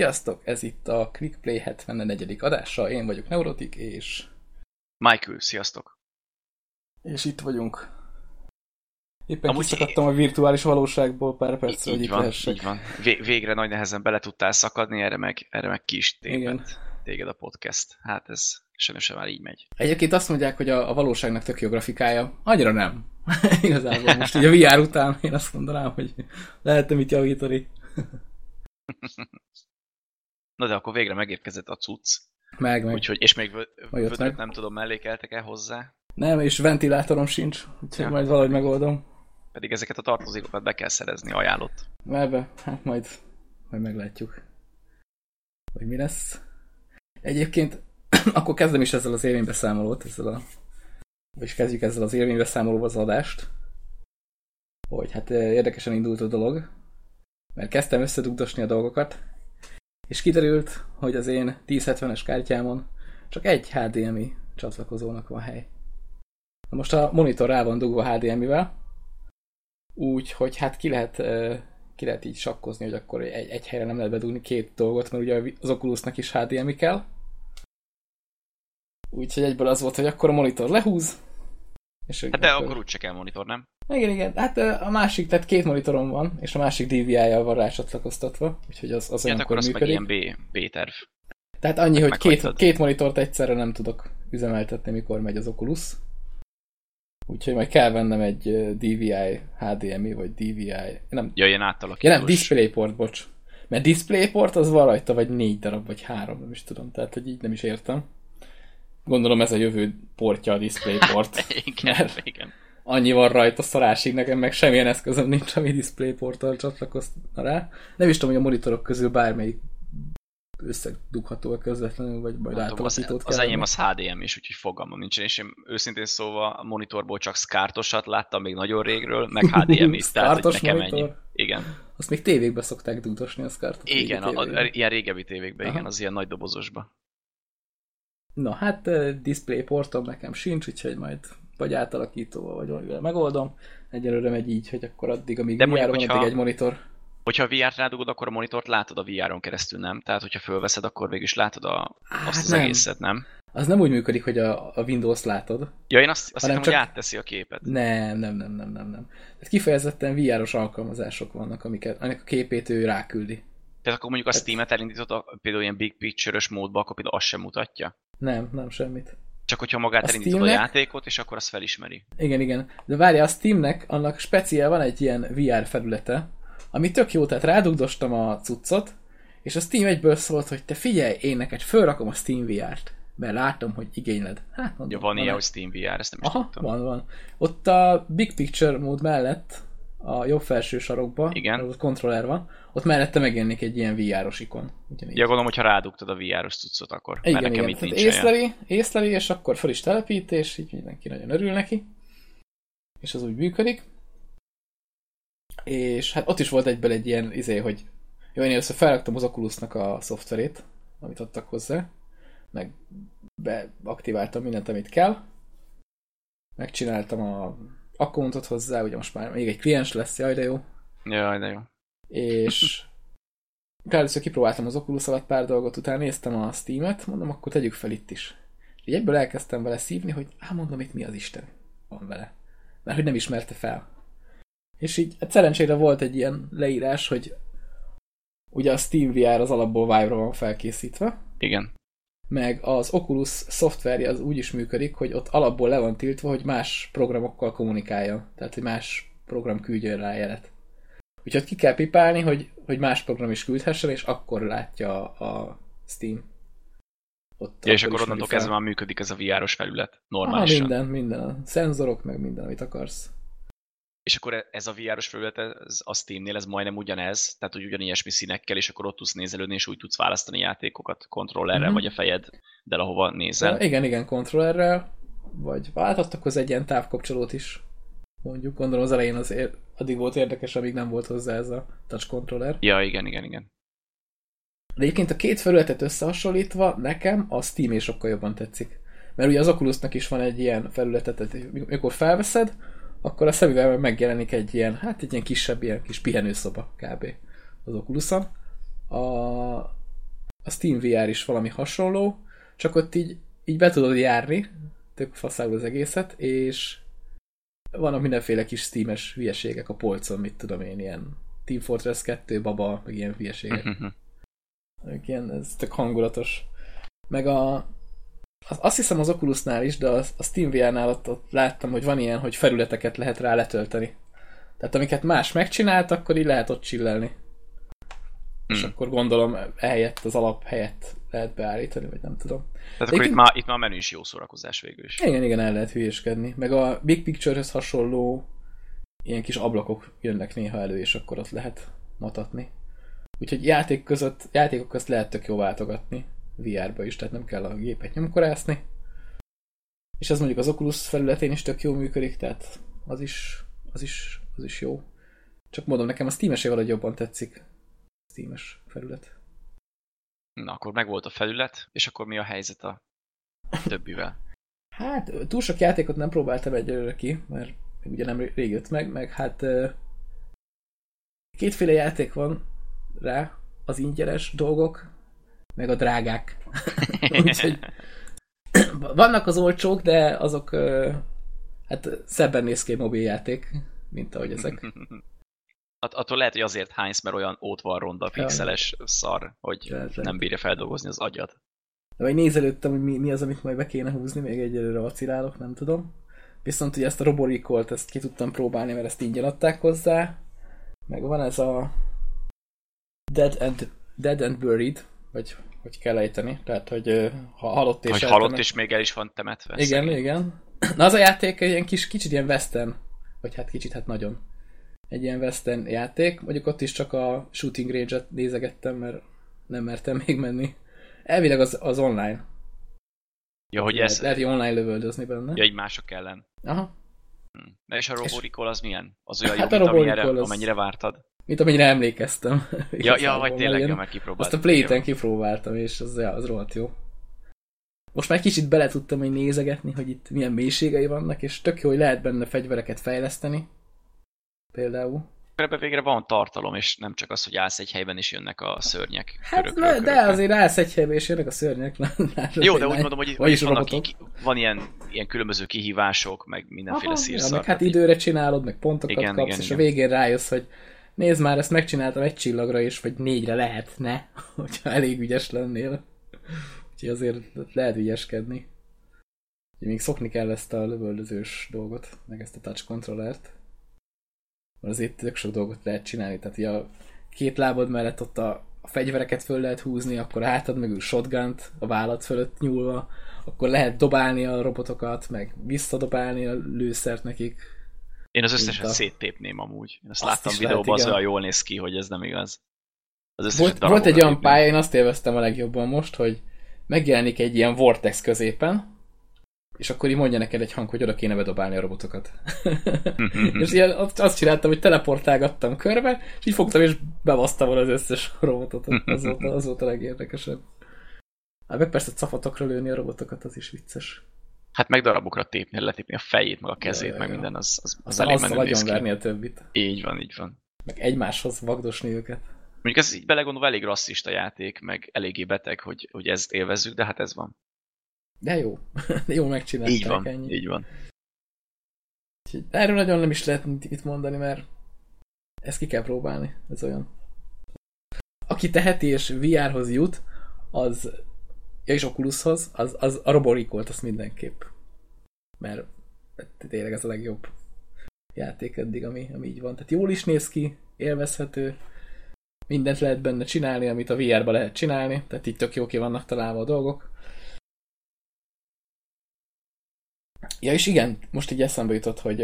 Sziasztok! Ez itt a Clickplay 74. adása. Én vagyok Neurotik, és... Michael, sziasztok! És itt vagyunk. Éppen Amúgy kiszakadtam a virtuális valóságból pár percre, hogy itt van, lehessek. Így van. Végre nagy nehezen bele tudtál szakadni, erre meg, erre meg ki is téged, téged a podcast. Hát ez sajnos már így megy. Egyébként azt mondják, hogy a, a valóságnak tök jó grafikája. Annyira nem. Igazából most így a VR után én azt mondanám, hogy lehetne mit javítani. Na de akkor végre megérkezett a cucc. Meg, meg. Úgyhogy, és még vödröt nem tudom, mellékeltek-e hozzá? Nem, és ventilátorom sincs, úgyhogy ja. majd valahogy megoldom. Pedig ezeket a tartozékokat be kell szerezni, ajánlott. Ebbe, hát majd, majd meglátjuk, hogy mi lesz. Egyébként akkor kezdem is ezzel az élménybeszámolót, ezzel a... Vagyis kezdjük ezzel az élménybeszámolóval az adást. Hogy hát eh, érdekesen indult a dolog, mert kezdtem összedugdosni a dolgokat, és kiderült, hogy az én 1070-es kártyámon csak egy HDMI csatlakozónak van hely. Na most a monitor rá van dugva HDMI-vel, úgy, hogy hát ki lehet, ki lehet így sakkozni, hogy akkor egy, egy helyre nem lehet bedugni két dolgot, mert ugye az Oculusnak is HDMI kell. Úgyhogy egyből az volt, hogy akkor a monitor lehúz. És hát de akkor, akkor úgy kell monitor, nem? Igen, igen. Hát a másik, tehát két monitorom van, és a másik DVI-jal van rácsatlakoztatva, úgyhogy az, az olyankor akkor működik. meg ilyen B, B-terv. Tehát annyi, hogy két, két monitort egyszerre nem tudok üzemeltetni, mikor megy az Oculus. Úgyhogy majd kell vennem egy DVI HDMI, vagy DVI... Nem, ja, ilyen átalakítós. Ja, nem, DisplayPort, bocs. Mert DisplayPort az van rajta, vagy négy darab, vagy három, nem is tudom. Tehát, hogy így nem is értem. Gondolom ez a jövő portja a DisplayPort. igen, mert igen. Annyi van rajta szarásig, nekem meg semmilyen eszközöm nincs, ami DisplayPort-tal csatlakozna rá. Nem is tudom, hogy a monitorok közül bármelyik összedugható közvetlenül, vagy majd átalakítót Az, az enyém az HDM is, úgyhogy fogalmam nincsen, és én őszintén szóval a monitorból csak szkártosat láttam még nagyon régről, meg HDM is, tehát hogy nekem monitor. ennyi. Igen. Azt még tévékbe szokták dudosni a szkártot. Igen, a, a, ilyen régebbi tévékbe, Aha. igen, az ilyen nagy dobozosba. Na hát uh, DisplayPortom nekem sincs, úgyhogy majd vagy átalakítóval, vagy valamivel megoldom. Egyelőre megy így, hogy akkor addig, amíg De mondjuk, van, addig egy monitor. Hogyha a VR-t rádugod, akkor a monitort látod a VR-on keresztül, nem? Tehát, hogyha fölveszed, akkor végül is látod a, hát azt az nem. egészet, nem? Az nem úgy működik, hogy a, a Windows látod. Ja, én azt, azt hittem, csak... hogy átteszi a képet. Nem, nem, nem, nem, nem, nem. Tehát kifejezetten VR-os alkalmazások vannak, amiket, aminek a képét ő ráküldi. Tehát akkor mondjuk a Steam-et elindítod például ilyen Big Picture-ös módba, akkor például azt sem mutatja? Nem, nem semmit. Csak hogyha magát a elindítod a játékot, és akkor azt felismeri. Igen, igen. De várja, a Steamnek annak speciál van egy ilyen VR felülete, ami tök jó, tehát rádugdostam a cuccot, és a Steam egyből szólt, hogy te figyelj, én neked fölrakom a Steam VR-t, mert látom, hogy igényled. Hát, mondom, ja, van, van ilyen, hogy Steam VR, ezt nem is Aha, tudtam. van, van. Ott a Big Picture mód mellett a jobb felső sarokba, Igen. ott kontroller van, ott mellette megjelenik egy ilyen VR-os ikon. Ugyanígy. Ja, gondolom, hogyha rádugtad a VR-os cuccot, akkor. Igen, mert nekem igen. Itt nincs észleli, észleli, és akkor fel is telepít, és így mindenki nagyon örül neki. És az úgy működik. És hát ott is volt egyből egy ilyen izé, hogy jó, én először felraktam az Oculusnak a szoftverét, amit adtak hozzá, meg beaktiváltam mindent, amit kell, megcsináltam a akkontot hozzá, ugye most már még egy kliens lesz, jaj de jó. Jaj de jó. És először kipróbáltam az Oculus alatt pár dolgot, utána néztem a Steam-et, mondom, akkor tegyük fel itt is. És egyből elkezdtem vele szívni, hogy hát mondom, itt mi az Isten van vele. Mert hogy nem ismerte fel. És így hát szerencsére volt egy ilyen leírás, hogy ugye a Steam VR az alapból Vive-ra van felkészítve. Igen meg az Oculus szoftverje az úgy is működik, hogy ott alapból le van tiltva, hogy más programokkal kommunikálja. Tehát, hogy más program küldjön rá jelet. Úgyhogy ki kell pipálni, hogy, hogy más program is küldhessen, és akkor látja a Steam. Ott ja, és akkor onnantól kezdve már működik ez a VR-os felület normálisan. Aha, minden, minden. A szenzorok, meg minden, amit akarsz. És akkor e- ez a VR-os felület, ez a Steam-nél ez majdnem ugyanez, tehát hogy ugyanilyesmi színekkel, és akkor ott tudsz nézelődni, és úgy tudsz választani játékokat kontrollerrel, mm-hmm. vagy a fejed, de ahova nézel. Ja, igen, igen, kontrollerrel, vagy váltottak hozzá egy ilyen távkapcsolót is, mondjuk. Gondolom az elején az ér- addig volt érdekes, amíg nem volt hozzá ez a touch controller. Ja, igen, igen, igen. De egyébként a két felületet összehasonlítva nekem a Steam is sokkal jobban tetszik. Mert ugye az Oculusnak is van egy ilyen felületet, tehát mikor felveszed, akkor a szemüvegben megjelenik egy ilyen, hát egy ilyen kisebb, ilyen kis pihenőszoba kb. az Oculuson. A a Steam VR is valami hasonló, csak ott így, így be tudod járni, tök faszául az egészet, és vannak mindenféle kis Steam-es hülyeségek a polcon, mit tudom én, ilyen Team Fortress 2, baba, meg ilyen hülyeségek. ilyen, ez tök hangulatos. Meg a, azt hiszem az Oculusnál is, de a, a Steam VR-nál ott, ott láttam, hogy van ilyen, hogy felületeket lehet rá letölteni. Tehát amiket más megcsinált, akkor így lehet ott csillelni. Hmm. És akkor gondolom helyett, az alap helyett lehet beállítani, vagy nem tudom. Tehát akkor itt, már, itt már a menü is jó szórakozás végül is. Igen, igen, el lehet hülyéskedni. Meg a Big Picture-höz hasonló ilyen kis ablakok jönnek néha elő, és akkor ott lehet matatni. Úgyhogy játék között, játékok közt lehet tök jó váltogatni. VR-ba is, tehát nem kell a gépet nyomkorászni. És ez mondjuk az Oculus felületén is tök jó működik, tehát az is, az is, az is jó. Csak mondom, nekem a Steam-es valahogy jobban tetszik. Steam-es felület. Na, akkor meg volt a felület, és akkor mi a helyzet a többivel? Hát, túl sok játékot nem próbáltam egyelőre ki, mert ugye nem rég jött meg, meg hát kétféle játék van rá, az ingyenes dolgok, meg a drágák. Úgyhogy vannak az olcsók, de azok hát szebben néz ki mobiljáték, mint ahogy ezek. At- attól lehet, hogy azért hánysz, mert olyan ót van ronda, pixeles szar, hogy lehet, nem bírja feldolgozni az agyat. De majd nézelődtem, hogy mi, mi az, amit majd be kéne húzni, még egyelőre vacilálok, nem tudom. Viszont ugye ezt a Roboricol-t, ezt ki tudtam próbálni, mert ezt ingyen adták hozzá. Meg van ez a Dead and, Dead and Buried, vagy hogy kell ejteni. Tehát, hogy ha halott és Hogy halott és még el is van temetve. Igen, szerint. igen. Na az a játék egy ilyen kis, kicsit ilyen western, vagy hát kicsit, hát nagyon. Egy ilyen western játék. Mondjuk ott is csak a shooting range-et nézegettem, mert nem mertem még menni. Elvileg az, az online. Ja, hogy ez... Lehet, hogy online lövöldözni benne. Ja, egy mások ellen. Aha. Hm. És a Roboricol az milyen? Az olyan hát jó, mint amire, az... amennyire vártad? Mint amennyire emlékeztem. Ja, ja vagy tényleg, ja, meg kipróbáltam. Azt a Play-ten kipróbáltam, és az, ja, az rohadt jó. Most már kicsit bele tudtam hogy nézegetni, hogy itt milyen mélységei vannak, és tök jó, hogy lehet benne fegyvereket fejleszteni. Például ebbe végre van tartalom, és nem csak az, hogy állsz egy helyben, és jönnek a szörnyek. Hát, körök, körök, de azért állsz egy helyben, és jönnek a szörnyek. Jó, de úgy mondom, hogy, hogy vannak ki, van ilyen, ilyen különböző kihívások, meg mindenféle szírszak. Ja, meg hát időre csinálod, meg pontokat igen, kapsz, igen, és igen. a végén rájössz, hogy nézd már, ezt megcsináltam egy csillagra is, vagy négyre lehetne, hogyha elég ügyes lennél. Úgyhogy azért lehet ügyeskedni. Úgyhogy még szokni kell ezt a lövöldözős dolgot, meg ezt a touch controllert mert azért tök sok dolgot lehet csinálni, tehát a két lábad mellett ott a, a fegyvereket föl lehet húzni, akkor hátad mögül shotgunt a vállat fölött nyúlva, akkor lehet dobálni a robotokat, meg visszadobálni a lőszert nekik. Én az összeset a... széttépném amúgy. Én azt, azt láttam videóban, az olyan jól néz ki, hogy ez nem igaz. Az volt, volt egy olyan pálya, én azt élveztem a legjobban most, hogy megjelenik egy ilyen vortex középen, és akkor így mondja neked egy hang, hogy oda kéne bedobálni a robotokat. és ilyen azt csináltam, hogy teleportálgattam körbe, és így fogtam és bevasztam volna az összes robotot. Az volt, az volt a legérdekesebb. Hát meg persze cafatokra lőni a robotokat, az is vicces. Hát meg darabokra tépni, letépni a fejét, meg a kezét, ja, meg ja. minden, az, az, az, elég menő nagyon verni a többit. Így van, így van. Meg egymáshoz vagdosni őket. Mondjuk ez így belegondolva elég rasszista játék, meg eléggé beteg, hogy, hogy ezt élvezzük, de hát ez van. De jó. jó megcsinálták. Így van, ennyi. így van. erről nagyon nem is lehet mit mondani, mert ezt ki kell próbálni. Ez olyan. Aki teheti és VR-hoz jut, az ja, és Oculushoz, az, az a Roborikolt, azt mindenképp. Mert tényleg ez a legjobb játék eddig, ami, ami így van. Tehát jól is néz ki, élvezhető, mindent lehet benne csinálni, amit a VR-ba lehet csinálni, tehát így tök jó ki vannak találva a dolgok. Ja, és igen, most így eszembe jutott, hogy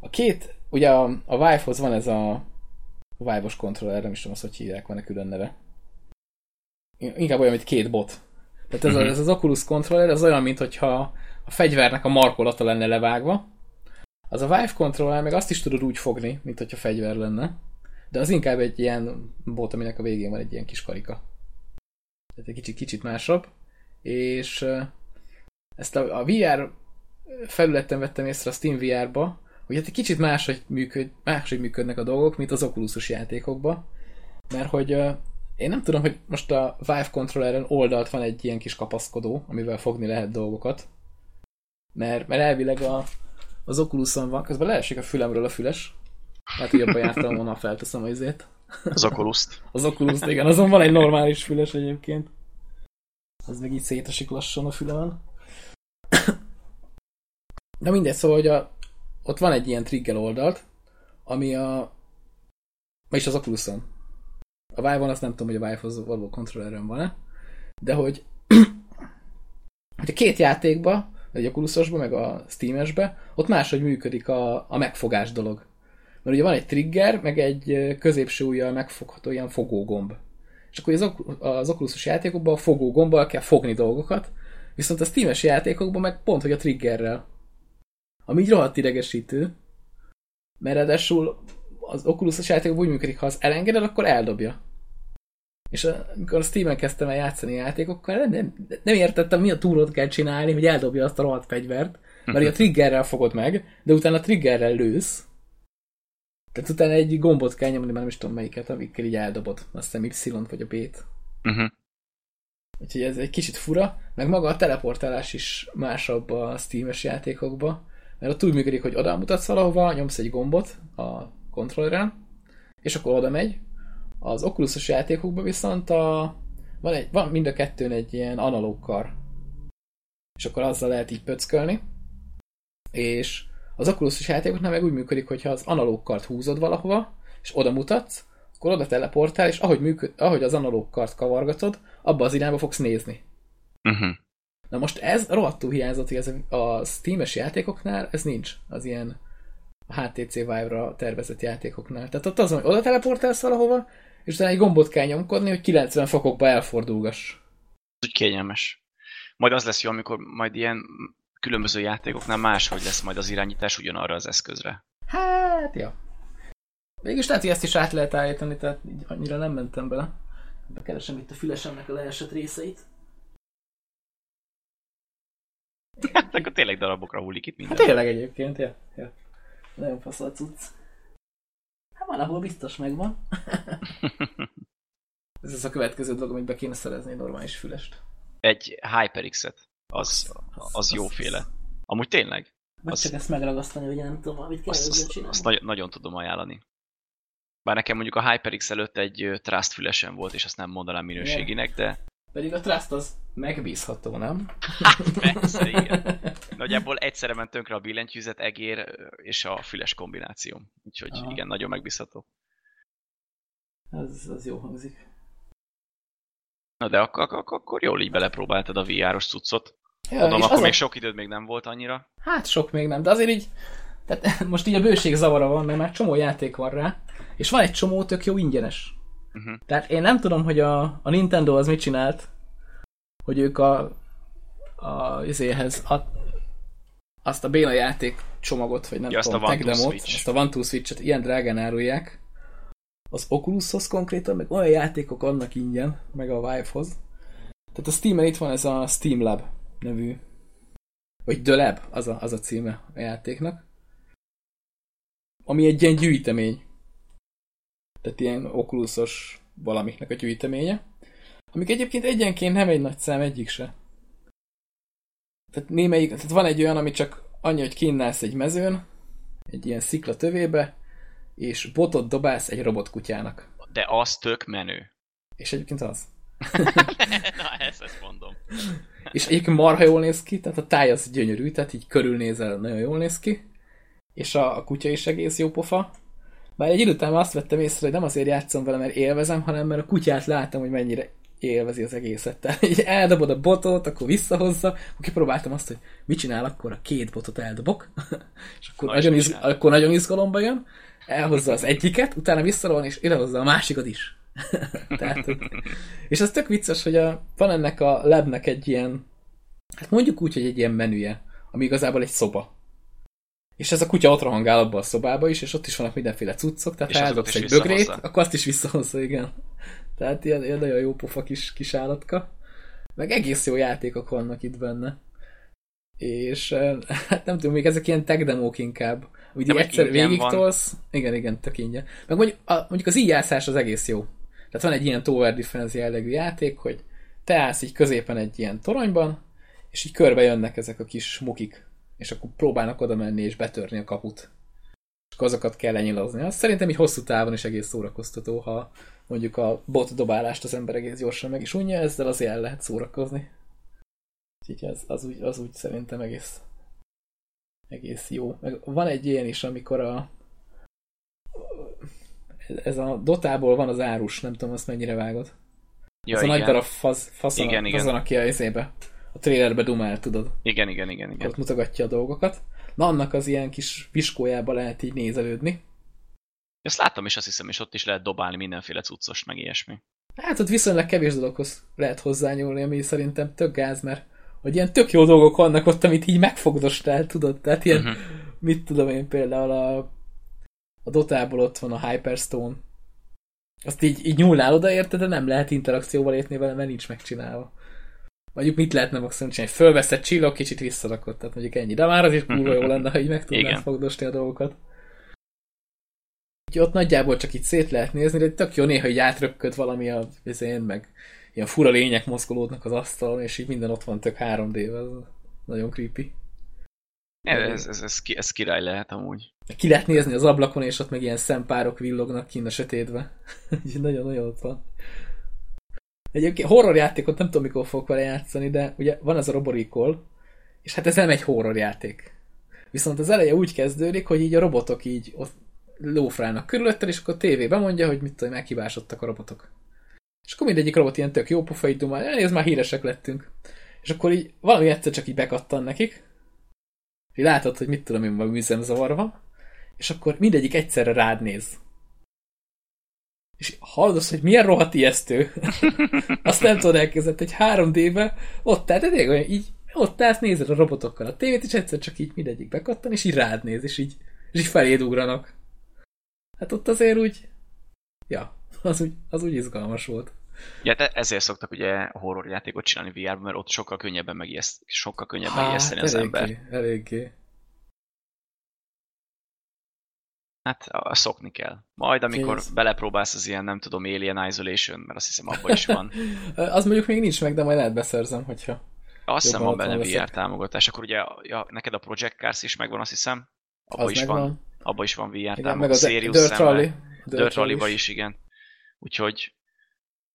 a két, ugye a, a Vive-hoz van ez a Vive-os kontroller, nem is tudom azt, hogy hívják, van-e külön neve. Inkább olyan, mint két bot. Tehát ez, a, mhm. ez az Oculus controller, ez olyan, mint hogyha a fegyvernek a markolata lenne levágva. Az a Vive controller meg azt is tudod úgy fogni, mint hogyha fegyver lenne. De az inkább egy ilyen bot, aminek a végén van egy ilyen kis karika. Tehát egy kicsit, kicsit másabb. És ezt a, a VR felületen vettem észre a Steam VR-ba, hogy hát egy kicsit máshogy, működ, máshogy működnek a dolgok, mint az Oculusos játékokban, mert hogy én nem tudom, hogy most a Vive controlleren oldalt van egy ilyen kis kapaszkodó, amivel fogni lehet dolgokat. Mert, mert elvileg a, az Oculuson van, közben leesik a fülemről a füles. Hát, hogy jobban jártam volna, felteszem az izét. Az oculus Az oculus igen, azon van egy normális füles egyébként. Az meg így szétesik lassan a fülemen. Na mindegy, szóval, hogy a, ott van egy ilyen trigger oldalt, ami a... És az Oculuson. A Vive-on azt nem tudom, hogy a Vive-hoz való kontrolleren van-e, de hogy, hogy a két játékba, egy Oculusosba, meg a Steam-esbe, ott máshogy működik a, a megfogás dolog. Mert ugye van egy trigger, meg egy középső ujjal megfogható ilyen fogógomb. És akkor az, az Oculusos játékokban a fogógombbal kell fogni dolgokat, viszont a Steam-es játékokban meg pont, hogy a triggerrel. Ami így rohadt idegesítő, mert ráadásul az Oculusos játékokban úgy működik, ha az elengeded, akkor eldobja. És amikor a Steam-en kezdtem el játszani játékokkal, nem, nem, nem értettem, mi a túrót kell csinálni, hogy eldobja azt a rohadt fegyvert, mert a triggerrel fogod meg, de utána a triggerrel lősz, tehát utána egy gombot kell nyomni, már nem is tudom melyiket, amikkel így eldobod. Azt hiszem Y vagy a B-t. Uh-huh. Úgyhogy ez egy kicsit fura, meg maga a teleportálás is másabb a Steam-es játékokban, mert ott úgy működik, hogy oda mutatsz valahova, nyomsz egy gombot a kontrolleren, és akkor oda megy. Az Oculusos játékokban viszont a, van, egy, van mind a kettőn egy ilyen analóg kar. És akkor azzal lehet így pöckölni. És az Oculusos játékoknál meg úgy működik, hogy ha az analóg kart húzod valahova, és oda mutatsz, akkor oda teleportál, és ahogy, működ, ahogy az analóg kart kavargatod, abba az irányba fogsz nézni. Uh-huh. Na most ez rohadtul hiányzott, hogy ez a Steam-es játékoknál ez nincs, az ilyen HTC Vive-ra tervezett játékoknál. Tehát ott az, hogy oda teleportálsz valahova, és utána egy gombot kell nyomkodni, hogy 90 fokokba elfordulgass. Úgy kényelmes. Majd az lesz jó, amikor majd ilyen különböző játékoknál máshogy lesz majd az irányítás ugyanarra az eszközre. Hát, ja. Mégis lehet, hogy ezt is át lehet állítani, tehát így annyira nem mentem bele. Bekeresem itt a fülesemnek a leesett részeit. Hát akkor tényleg darabokra hullik itt minden. Hát tényleg egyébként, ja. ja. Nagyon fasz a cucc. Hát van, ahol biztos megvan. Ez az a következő dolog, amit be kéne szerezni normális fülest. Egy HyperX-et. Az, az jóféle. Amúgy tényleg. Vagy az, csak ezt megragasztani, hogy nem tudom, amit kell azt, azt, csinálni. Azt nagyon, nagyon tudom ajánlani. Bár nekem mondjuk a HyperX előtt egy Trust fülesen volt, és azt nem mondanám minőséginek, de... Pedig a Trust az megbízható, nem? Hát persze, igen. Nagyjából egyszerre ment tönkre a billentyűzet, egér és a füles kombináció. Úgyhogy Aha. igen, nagyon megbízható. Ez, az jó hangzik. Na de akkor, akkor, akkor jól így belepróbáltad a VR-os cuccot. Ja, Mondom, akkor még a... sok időd még nem volt annyira. Hát sok még nem, de azért így, tehát most így a bőség zavara van, mert már csomó játék van rá, és van egy csomó tök jó ingyenes. Uh-huh. Tehát én nem tudom, hogy a, a Nintendo az mit csinált, hogy ők a, a izéhez a, azt a béna játék csomagot, vagy nem ja, tudom, tech demot, azt a One Two Switch-et ilyen drágán árulják, az Oculushoz konkrétan, meg olyan játékok annak ingyen, meg a Vive-hoz. Tehát a Steam-en itt van ez a Steam Lab nevű, vagy The Lab, az a, az a címe a játéknak, ami egy ilyen gyűjtemény. Tehát ilyen okuluszos valamiknek a gyűjteménye, amik egyébként egyenként nem egy nagy szám egyik se. Tehát némelyik, tehát van egy olyan, ami csak annyi, hogy kinnálsz egy mezőn, egy ilyen szikla tövébe, és botot dobálsz egy robotkutyának. De az tök menő. És egyébként az. Na, ezt, ezt mondom. és egyébként marha jól néz ki, tehát a táj az gyönyörű, tehát így körülnézel, nagyon jól néz ki. És a, a kutya is egész jó pofa. Bár egy idő után azt vettem észre, hogy nem azért játszom vele, mert élvezem, hanem mert a kutyát látom, hogy mennyire élvezi az egészet. Tehát így eldobod a botot, akkor visszahozza, akkor kipróbáltam azt, hogy mit csinál akkor a két botot eldobok, és akkor, nagyon, iz, akkor nagyon izgalomba jön, elhozza az egyiket, utána visszarol, és idehozza a másikat is. Tehát, és az tök vicces, hogy a, van ennek a lebnek egy ilyen, hát mondjuk úgy, hogy egy ilyen menüje, ami igazából egy szoba. És ez a kutya ott rohangál abba a szobába is, és ott is vannak mindenféle cuccok, tehát ha eldobsz egy bögrét, akkor azt is visszahozza, igen. Tehát ilyen, ilyen nagyon jó pofa kis, kis állatka. Meg egész jó játékok vannak itt benne. És hát nem tudom, még ezek ilyen tech demók inkább. Ugye egyszer végig tolsz. Igen, igen, tök ingyen. Meg mondjuk, a, mondjuk az íjászás az egész jó. Tehát van egy ilyen tower defense jellegű játék, hogy te állsz így középen egy ilyen toronyban, és így körbe jönnek ezek a kis mukik, és akkor próbálnak oda menni és betörni a kaput. És azokat kell lenyilazni. Azt szerintem így hosszú távon is egész szórakoztató, ha mondjuk a bot dobálást az ember egész gyorsan meg is unja, ezzel azért el lehet szórakozni. Úgyhogy az, az, úgy, az úgy szerintem egész, egész jó. Meg van egy ilyen is, amikor a ez a dotából van az árus, nem tudom, azt mennyire vágod. Ja, ez igen. a nagy darab faz, faszon, igen, igen. aki a izébe, a trailerbe dumál, tudod. Igen, igen, igen, igen. Ott mutogatja a dolgokat. Na, annak az ilyen kis viskójába lehet így nézelődni. Ezt láttam is, azt hiszem, és ott is lehet dobálni mindenféle cuccos, meg ilyesmi. Hát ott viszonylag kevés dologhoz lehet hozzányúlni, ami szerintem tök gáz, mert hogy ilyen tök jó dolgok vannak ott, amit így megfogdostál, tudod? Tehát ilyen, uh-huh. mit tudom én például a, a Dotából ott van a Hyperstone. Azt így, így nyúlnál oda érte, de nem lehet interakcióval érteni vele, mert nincs megcsinálva. Mondjuk mit lehetne maximum csinálni? Fölveszed csillag, kicsit visszarakod, tehát mondjuk ennyi. De már az is kurva jó lenne, ha így meg tudnál fogdosni a dolgokat. Úgyhogy ott nagyjából csak így szét lehet nézni, de tök jó néha így átröpköd valami a vizén, meg ilyen fura lények mozgolódnak az asztalon, és így minden ott van tök 3D-vel. Nagyon creepy. Ez, ez, ez, ez király lehet amúgy. Ki lehet nézni az ablakon, és ott meg ilyen szempárok villognak kint a sötétbe. Úgyhogy nagyon-nagyon ott van. Egyébként horrorjátékot nem tudom, mikor fogok vele játszani, de ugye van ez a Roboricol, és hát ez nem egy horrorjáték. Viszont az eleje úgy kezdődik, hogy így a robotok így ott lófrálnak körülötted, és akkor a tévében mondja, hogy mit tudom, meghibásodtak a robotok. És akkor mindegyik robot ilyen tök jó pofa, így dumál, ez már híresek lettünk. És akkor így valami egyszer csak így bekattan nekik, és látod, hogy mit tudom én, van üzemzavarva, és akkor mindegyik egyszerre rád néz. És hallod azt, hogy milyen rohadt ijesztő. azt nem tudod elkezdeni, hogy 3D-be ott áll, de tényleg így ott állsz, nézed a robotokkal a tévét, és egyszer csak így mindegyik bekattan, és így rád néz, és így, és így feléd ugranak. Hát ott azért úgy, ja, az úgy, az úgy izgalmas volt. Ja, de ezért szoktak ugye horror játékot csinálni VR-ban, mert ott sokkal könnyebben megijeszt, sokkal könnyebb hát, megijeszteni az eléggé, ember. Eléggé. Hát szokni kell. Majd, amikor Kész. belepróbálsz az ilyen, nem tudom, Alien Isolation, mert azt hiszem abban is van. az mondjuk még nincs meg, de majd lehet beszerzem, hogyha azt hiszem van benne VR támogatás. Akkor ugye ja, neked a Project Cars is megvan, azt hiszem. Abban is megvan. van. Abban is van VR igen, támogatás. Meg a Serious Dirt Rally. Dirt, Rally-ba is. is, igen. Úgyhogy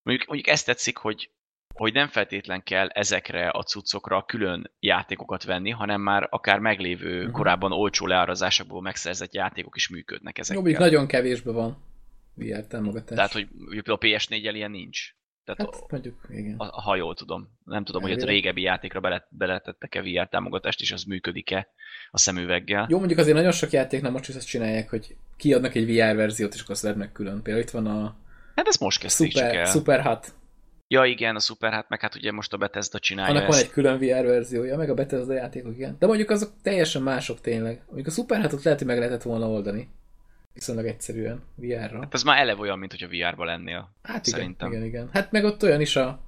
mondjuk, mondjuk ezt tetszik, hogy hogy nem feltétlen kell ezekre a cuccokra külön játékokat venni, hanem már akár meglévő, uh-huh. korábban olcsó leárazásokból megszerzett játékok is működnek ezekkel. Jó, nagyon kevésbe van VR támogatás. Tehát, hogy például a PS4-el ilyen nincs. Tehát hát, a, mondjuk, igen. A, ha jól tudom. Nem tudom, Elvileg. hogy a régebbi játékra bele, beletettek-e VR támogatást, és az működik-e a szemüveggel. Jó, mondjuk azért nagyon sok játéknál most is ezt csinálják, hogy kiadnak egy VR verziót, és akkor azt meg külön. Például itt van a Hát ez most kezdték Super. Super Hat. Ja igen, a Super Hat, meg hát ugye most a Bethesda csinálja Annak ezt. van egy külön VR verziója, meg a Bethesda játékok, igen. De mondjuk azok teljesen mások tényleg. Mondjuk a Super Hatot lehet, hogy meg lehetett volna oldani. Viszonylag egyszerűen VR-ra. Hát ez már eleve olyan, mint hogy a VR-ba lennél. Hát igen, szerintem. igen, igen. Hát meg ott olyan is a,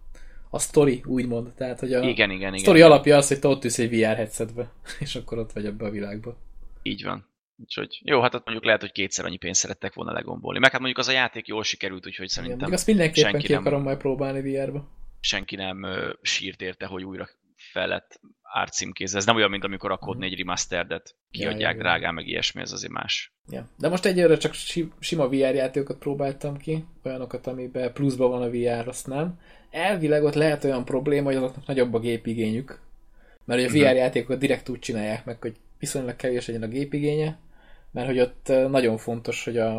a story, úgymond. Tehát, hogy a igen, igen, igen, story igen. alapja az, hogy te ott ülsz egy VR headsetbe, és akkor ott vagy ebbe a világba. Így van. Úgyhogy jó, hát ott mondjuk lehet, hogy kétszer annyi pénzt szerettek volna legombolni. Meg hát mondjuk az a játék jól sikerült, úgyhogy szerintem Igen, azt mindenképpen ki akarom nem, majd próbálni VR-ba. Senki nem uh, sírt érte, hogy újra fel lett árcímkézve. Ez nem olyan, mint amikor a Code 4 Remastered-et kiadják ja, drágán, meg ilyesmi, ez azért más. Ja. De most egyelőre csak sima VR játékokat próbáltam ki, olyanokat, amiben pluszban van a VR, azt nem. Elvileg ott lehet olyan probléma, hogy azoknak nagyobb a gépigényük, mert a VR uh-huh. játékokat direkt úgy csinálják meg, hogy viszonylag kevés legyen a gépigénye, mert hogy ott nagyon fontos, hogy a,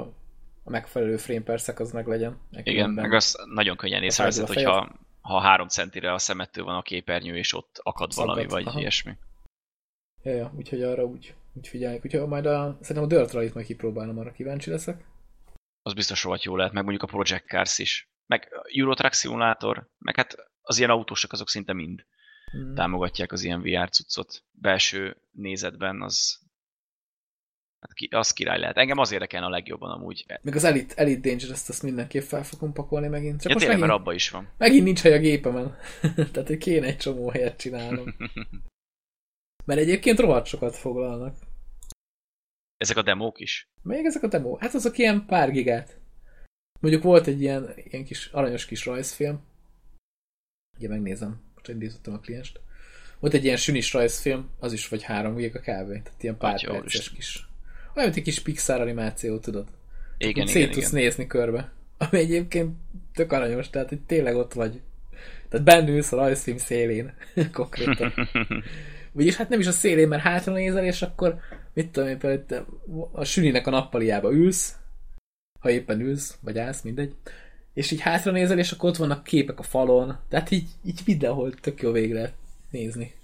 a megfelelő frame per az meg legyen. Igen, meg az nagyon könnyen észreveszed, hogyha ha három centire a szemettől van a képernyő, és ott akad Szabad, valami, vagy aha. ilyesmi. Ja, ja, úgyhogy arra úgy, úgy figyeljük. Úgyhogy majd a, szerintem a Dirt Rally-t majd kipróbálom, arra kíváncsi leszek. Az biztos rohadt jó lehet, meg mondjuk a Project Cars is. Meg Euro Truck Simulator, meg hát az ilyen autósok azok szinte mind hmm. támogatják az ilyen VR cuccot. Belső nézetben az Hát az király lehet. Engem az érdekel a legjobban amúgy. Még az Elite, Elite Dangerous-t azt mindenképp fel fogom pakolni megint. Csak ja, most tényleg, megint, abba is van. Megint nincs hely a gépemen. Tehát, hogy kéne egy csomó helyet csinálnom. mert egyébként rohadt sokat foglalnak. Ezek a demók is? Még ezek a demók? Hát azok ilyen pár gigát. Mondjuk volt egy ilyen, ilyen kis aranyos kis rajzfilm. Ugye megnézem, most indítottam a klienst. Volt egy ilyen sünis rajzfilm, az is vagy három giga kb. Tehát ilyen pár Atya perces úristen. kis. Olyan, mint egy kis Pixar animáció, tudod? Igen, igen, tudsz igen. nézni körbe. Ami egyébként tök aranyos, tehát hogy tényleg ott vagy. Tehát bennülsz a rajzfilm szélén, konkrétan. Vagyis hát nem is a szélén, mert hátra nézel, és akkor mit tudom én, például a süninek a nappaliába ülsz, ha éppen ülsz, vagy állsz, mindegy, és így hátra nézel, és akkor ott vannak képek a falon, tehát így, így mindenhol tök jó végre nézni.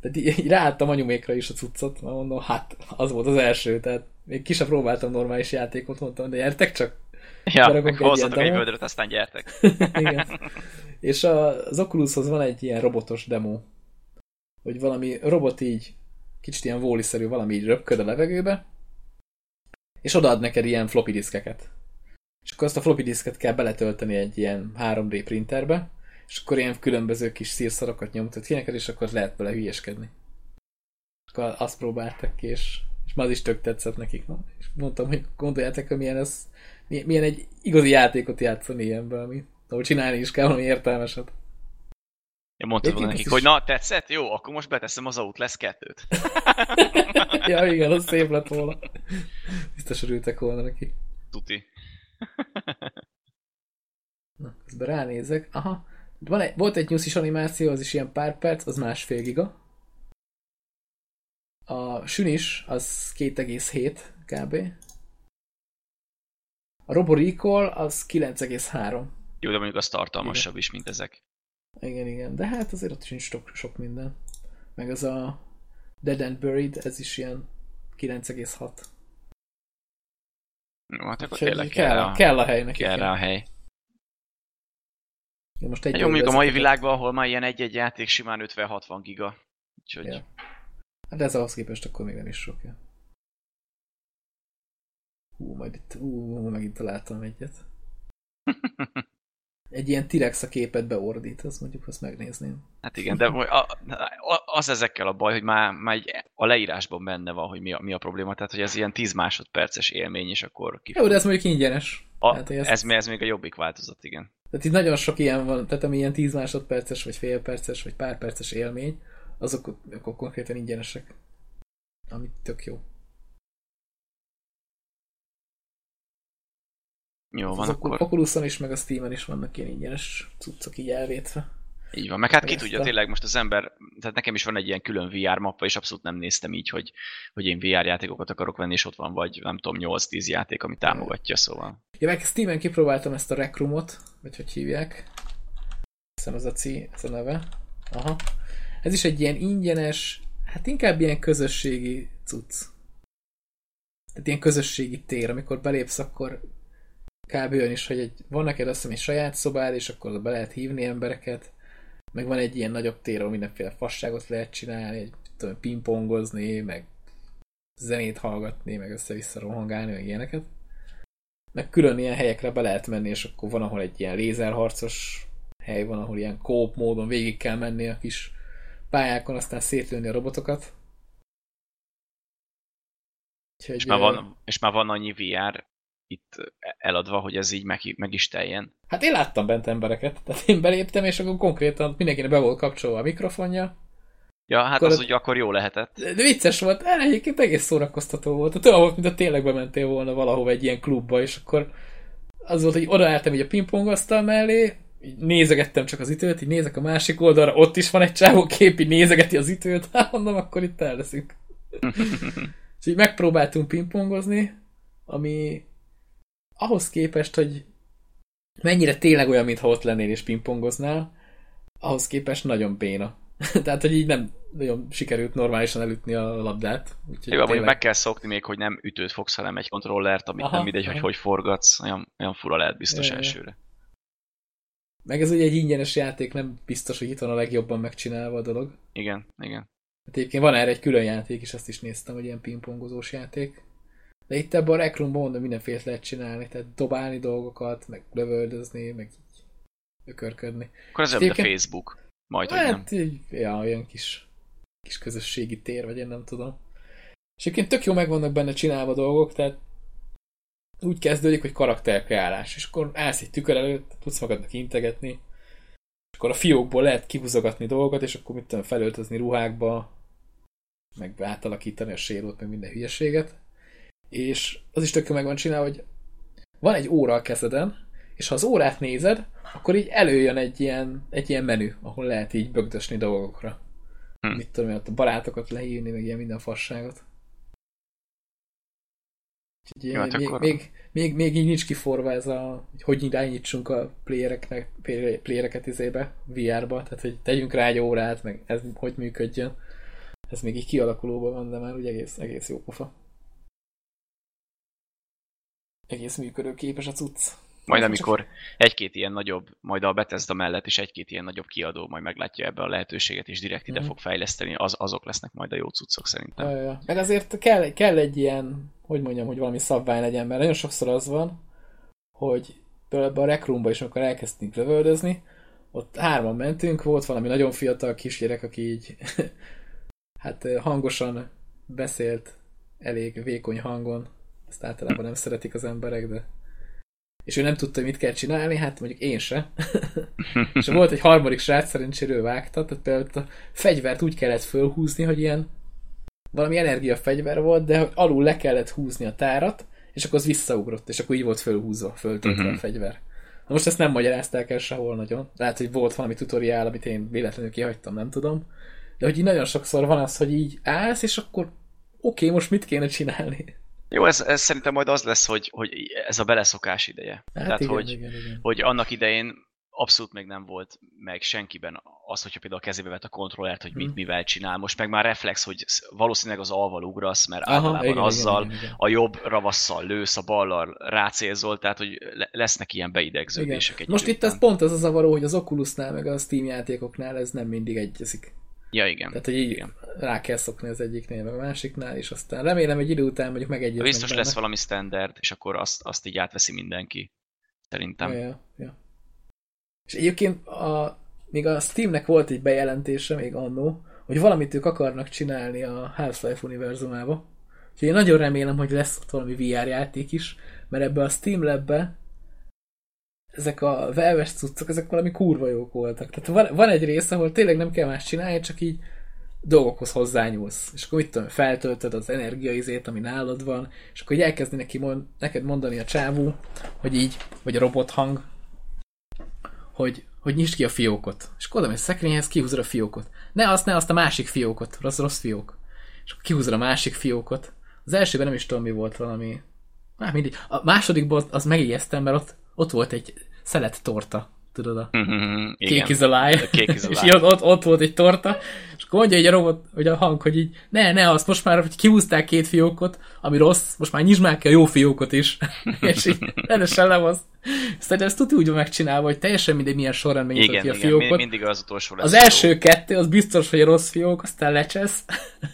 Tehát így, így ráálltam anyumékra is a cuccot, mert mondom, hát az volt az első, tehát még ki sem próbáltam normális játékot, mondtam, de gyertek csak. Ja, meg egy hozzatok egy demót. vödröt, aztán gyertek. Igen. És a, az Oculushoz van egy ilyen robotos demo, hogy valami robot így, kicsit ilyen vóliszerű, valami így röpköd a levegőbe, és odaad neked ilyen floppy diszkeket. És akkor azt a floppy diszket kell beletölteni egy ilyen 3D printerbe, és akkor ilyen különböző kis szírszarokat nyomtat ki neked, és akkor lehet bele hülyeskedni. Akkor azt próbáltak ki, és, és már az is tök tetszett nekik. Na? És mondtam, hogy gondoljátok, hogy milyen, ez, milyen, egy igazi játékot játszani ilyenből, ami, ahol csinálni is kell valami értelmeset. Én mondtam Egyébként nekik, ez hogy is- na, tetszett? Jó, akkor most beteszem az Outlast 2-t. ja, igen, az szép lett volna. Biztos örültek volna neki. Tuti. Na, közben ránézek. Aha. Van egy, volt egy nyuszis animáció, az is ilyen pár perc, az másfél giga. A sünis, az 2,7 kb. A Robo Recall, az 9,3. Jó, de mondjuk az tartalmasabb is, mint ezek. Igen, igen. De hát azért ott sincs sok, sok minden. Meg az a Dead and Buried, ez is ilyen 9,6. Jó, hát akkor tényleg kell, kell, a, a, kell a hely neki. kell rá a hely. Ja, most egy Jó, mondjuk a mai ezeket- világban, ahol már ilyen egy-egy játék simán 50-60 giga. Úgyhogy Ja. Hát ez ahhoz képest akkor még nem is sok. Ja. Hú, majd itt, ú, megint találtam egyet. Egy ilyen T-rex a képet beordít, azt mondjuk, azt megnézném. Hát igen, de a, az ezekkel a baj, hogy már, már egy, a leírásban benne van, hogy mi a, mi a probléma, tehát hogy ez ilyen 10 másodperces élmény, és akkor ki... Jó, de ez mondjuk ingyenes. a, hát, ezt- ez, ez még a jobbik változat, igen. Tehát itt nagyon sok ilyen van, tehát ami ilyen 10 másodperces, vagy fél perces, vagy pár perces élmény, azok akkor konkrétan ingyenesek. Ami tök jó. Jó van, az akkor Oculuson is, meg a Steam-en is vannak ilyen ingyenes cuccok így elvétve. így van. Meg hát ki tudja, tényleg most az ember, tehát nekem is van egy ilyen külön VR mappa, és abszolút nem néztem így, hogy, hogy én VR játékokat akarok venni, és ott van vagy nem tudom, 8-10 játék, ami támogatja, szóval. Ja, meg Steam-en kipróbáltam ezt a Rec Room-ot, vagy hogy hívják. Hiszem ez a cí, ez a neve. Aha. Ez is egy ilyen ingyenes, hát inkább ilyen közösségi cucc. Tehát ilyen közösségi tér, amikor belépsz, akkor kb. olyan is, hogy egy, van neked azt hiszem egy saját szobád, és akkor be lehet hívni embereket, meg van egy ilyen nagyobb tér, ahol mindenféle fasságot lehet csinálni, egy, tudom, pingpongozni, meg zenét hallgatni, meg össze-vissza rohangálni, meg ilyeneket. Meg külön ilyen helyekre be lehet menni, és akkor van, ahol egy ilyen lézerharcos hely van, ahol ilyen kóp módon végig kell menni a kis pályákon, aztán szétlőni a robotokat. Úgyhogy, És már, van, és már van annyi VR itt eladva, hogy ez így meg, meg is teljen. Hát én láttam bent embereket, tehát én beléptem, és akkor konkrétan mindenkinek be volt kapcsolva a mikrofonja. Ja, hát Akkor az ugye akkor jó lehetett. De vicces volt, el egyébként egész szórakoztató volt. Tehát olyan volt, mint a tényleg bementél volna valahova egy ilyen klubba, és akkor az volt, hogy odaálltam így a pingpongasztal mellé, így nézegettem csak az időt, így nézek a másik oldalra, ott is van egy csávó kép, így nézegeti az időt, hát mondom, akkor itt el leszünk. és így megpróbáltunk pingpongozni, ami ahhoz képest, hogy mennyire tényleg olyan, mintha ott lennél és pingpongoznál, ahhoz képest nagyon béna. Tehát, hogy így nem nagyon sikerült normálisan elütni a labdát. Úgyhogy Jó, mondjuk meg kell szokni még, hogy nem ütőt fogsz, hanem egy kontrollert, amit Aha, nem mindegy, hogy aha. hogy forgatsz. Olyan, olyan fura lehet biztos Ja, elsőre. Meg ez ugye egy ingyenes játék, nem biztos, hogy itt van a legjobban megcsinálva a dolog. Igen, igen. Hát egyébként van erre egy külön játék is, azt is néztem, hogy ilyen pingpongozós játék. De itt ebben a Rec Room-ban mondom, mindenféle lehet csinálni, tehát dobálni dolgokat, meg lövöldözni, meg így ökörködni. Akkor ez a Facebook. Majd, hogy nem. Hát, így, ja, olyan kis, kis közösségi tér, vagy én nem tudom. És egyébként tök jó meg vannak benne csinálva dolgok, tehát úgy kezdődik, hogy karakterkreálás, és akkor állsz egy tükör előtt, tudsz magadnak integetni, és akkor a fiókból lehet kihúzogatni dolgokat, és akkor mit tudom, felöltözni ruhákba, meg átalakítani a sérót, meg minden hülyeséget. És az is tökéletesen meg van csinálva, hogy van egy óra a kezeden, és ha az órát nézed, akkor így előjön egy ilyen, egy ilyen menü, ahol lehet így bögdösni dolgokra. Hm. Mit tudom, ott a barátokat leírni, meg ilyen minden fasságot. Úgyhogy Jó, hát még, akkor... még, még, még, így nincs kiforva ez a, hogy hogy irányítsunk a playereknek, playereket izébe, VR-ba, tehát hogy tegyünk rá egy órát, meg ez hogy működjön. Ez még így kialakulóban van, de már úgy egész, egész jó pofa. Egész működőképes a cucc. Majd amikor egy-két ilyen nagyobb, majd a Bethesda mellett is egy-két ilyen nagyobb kiadó majd meglátja ebbe a lehetőséget, és direkt ide mm. fog fejleszteni, az, azok lesznek majd a jó cuccok szerintem. Ja, ja. Meg azért kell, kell egy ilyen, hogy mondjam, hogy valami szabvány legyen, mert nagyon sokszor az van, hogy például a Rec Roomba is, amikor elkezdtünk lövöldözni, ott hárman mentünk, volt valami nagyon fiatal kisgyerek, aki így hát hangosan beszélt, elég vékony hangon, ezt általában nem szeretik az emberek, de és ő nem tudta, mit kell csinálni, hát mondjuk én se. és volt egy harmadik srác, szerencsére ő vágta, tehát például a fegyvert úgy kellett fölhúzni, hogy ilyen valami energia fegyver volt, de hogy alul le kellett húzni a tárat, és akkor az visszaugrott, és akkor így volt fölhúzva, föltöltve uh-huh. a mhm. fegyver. Na most ezt nem magyarázták el sehol nagyon. Lehet, hogy volt valami tutoriál, amit én véletlenül kihagytam, nem tudom. De hogy így nagyon sokszor van az, hogy így állsz, és akkor oké, okay, most mit kéne csinálni? Jó, ez, ez szerintem majd az lesz, hogy, hogy ez a beleszokás ideje. Hát Tehát, igen, hogy, igen, igen. hogy annak idején abszolút még nem volt meg senkiben az, hogyha például a kezébe vett a kontrollert, hogy mit hmm. mivel csinál. Most meg már reflex, hogy valószínűleg az alval ugrasz, mert Aha, általában igen, azzal igen, igen, a jobb ravasszal lősz, a ballal rácélzol, tehát hogy lesznek ilyen beidegződések. Most itt ez pont az a zavaró, hogy az Oculusnál meg a Steam játékoknál ez nem mindig egyezik. Ja, igen. Tehát, hogy így igen. rá kell szokni az egyiknél, meg a másiknál, és aztán remélem, hogy idő után mondjuk megegyeznek Biztos benne. lesz valami standard, és akkor azt, azt így átveszi mindenki. Szerintem. Ja, ja, ja. És egyébként a, még a Steamnek volt egy bejelentése még annó, hogy valamit ők akarnak csinálni a Half-Life univerzumába. Úgyhogy én nagyon remélem, hogy lesz ott valami VR játék is, mert ebbe a Steam Lab-be ezek a velves cuccok, ezek valami kurva jók voltak. Tehát van, van egy rész, ahol tényleg nem kell más csinálni, csak így dolgokhoz hozzányúlsz. És akkor mit tudom, feltöltöd az energiaizét, ami nálad van, és akkor így elkezdi neki mond, neked mondani a csávú, hogy így, vagy a robothang, hogy, hogy nyisd ki a fiókot. És akkor oda a szekrényhez, kihúzod a fiókot. Ne azt, ne azt a másik fiókot, rossz, rossz fiók. És akkor kihúzod a másik fiókot. Az elsőben nem is tudom, mi volt valami. Már mindig. A másodikból az megijesztem, mert ott ott volt egy szelet torta, tudod, a mm-hmm, kék is és ott, ott, volt egy torta, és akkor mondja egy a robot, hogy a hang, hogy így, ne, ne, azt most már, hogy kihúzták két fiókot, ami rossz, most már nyisd már ki a jó fiókot is. és így rendesen levasz. Szerintem ezt tudja úgy megcsinálva, hogy teljesen mindegy milyen sorrendben nyitod ki a igen, fiókot. mindig az utolsó lesz. Az első jó. kettő, az biztos, hogy a rossz fiók, aztán lecsesz.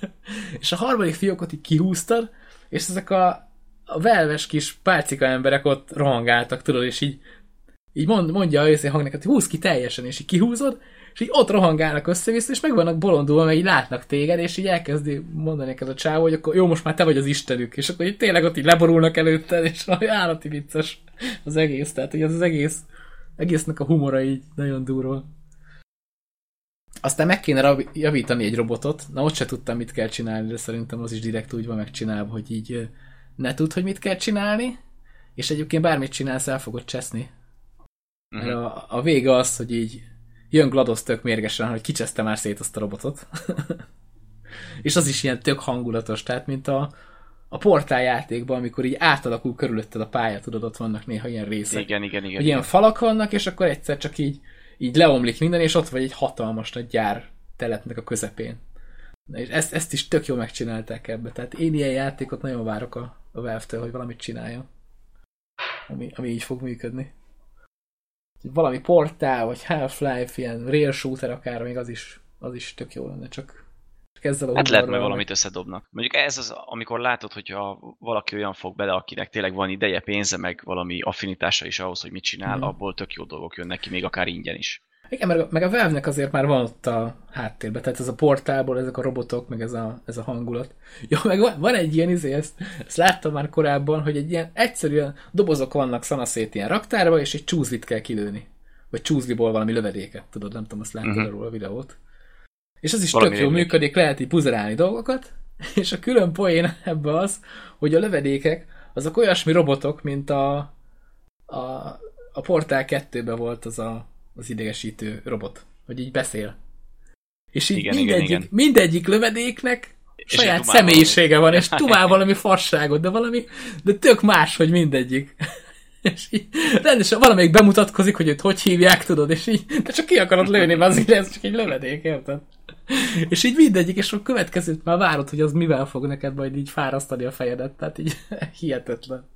és a harmadik fiókot így kihúztad, és ezek a a velves kis pálcika emberek ott rohangáltak, tudod, és így, így mond, mondja a hang neked, hogy húz ki teljesen, és így kihúzod, és így ott rohangálnak össze-vissza, és meg vannak bolondulva, mert így látnak téged, és így elkezdi mondani neked a csávó, hogy akkor jó, most már te vagy az istenük, és akkor így tényleg ott így leborulnak előtted, és állati vicces az egész, tehát hogy az, az egész, egésznek a humora így nagyon durva. Aztán meg kéne javítani egy robotot, na ott se tudtam, mit kell csinálni, de szerintem az is direkt úgy van megcsinálva, hogy így ne tud, hogy mit kell csinálni, és egyébként bármit csinálsz, el fogod cseszni. Uh-huh. a, a vége az, hogy így jön GLaDOS tök mérgesen, hogy kicseszte már szét azt a robotot. és az is ilyen tök hangulatos, tehát mint a, a portál játékban, amikor így átalakul körülötted a pálya, tudod, ott vannak néha ilyen részek. Igen, igen, igen. Hogy ilyen falak vannak, és akkor egyszer csak így, így leomlik minden, és ott vagy egy hatalmas nagy gyár telepnek a közepén. És ezt, ezt is tök jól megcsinálták ebbe. Tehát én ilyen játékot nagyon várok a, a valve hogy valamit csináljon. Ami, ami így fog működni. Valami portál, vagy Half-Life, ilyen real shooter akár, még az is, az is tök jó lenne, csak, csak ezzel a Hát lehet, mert valamit összedobnak. Mondjuk ez az, amikor látod, hogyha valaki olyan fog bele, akinek tényleg van ideje, pénze, meg valami affinitása is ahhoz, hogy mit csinál, mm. abból tök jó dolgok jönnek ki, még akár ingyen is. Igen, meg, meg a valve azért már van ott a háttérben, tehát ez a portálból, ezek a robotok, meg ez a, ez a hangulat. Jó, meg van, van egy ilyen izé, ezt, ezt láttam már korábban, hogy egy ilyen egyszerűen dobozok vannak szanaszét ilyen raktárba, és egy csúzlit kell kilőni. Vagy csúzliból valami lövedéket, tudod, nem tudom, azt láttad uh-huh. róla a videót. És az is valami tök jól működik, lehet így puzerálni dolgokat, és a külön poén ebbe az, hogy a lövedékek azok olyasmi robotok, mint a, a, a Portál 2-ben volt az a, az idegesítő robot, hogy így beszél. És így igen, mindegyik, igen, igen. mindegyik lövedéknek és saját személyisége van, és tumál valami fasságot, de valami, de tök más, hogy mindegyik. és így rendesen valamelyik bemutatkozik, hogy őt hogy hívják, tudod, és így, de csak ki akarod lőni, mert azért ez csak egy lövedék, érted? és így mindegyik, és a következőt már várod, hogy az mivel fog neked majd így fárasztani a fejedet, tehát így hihetetlen.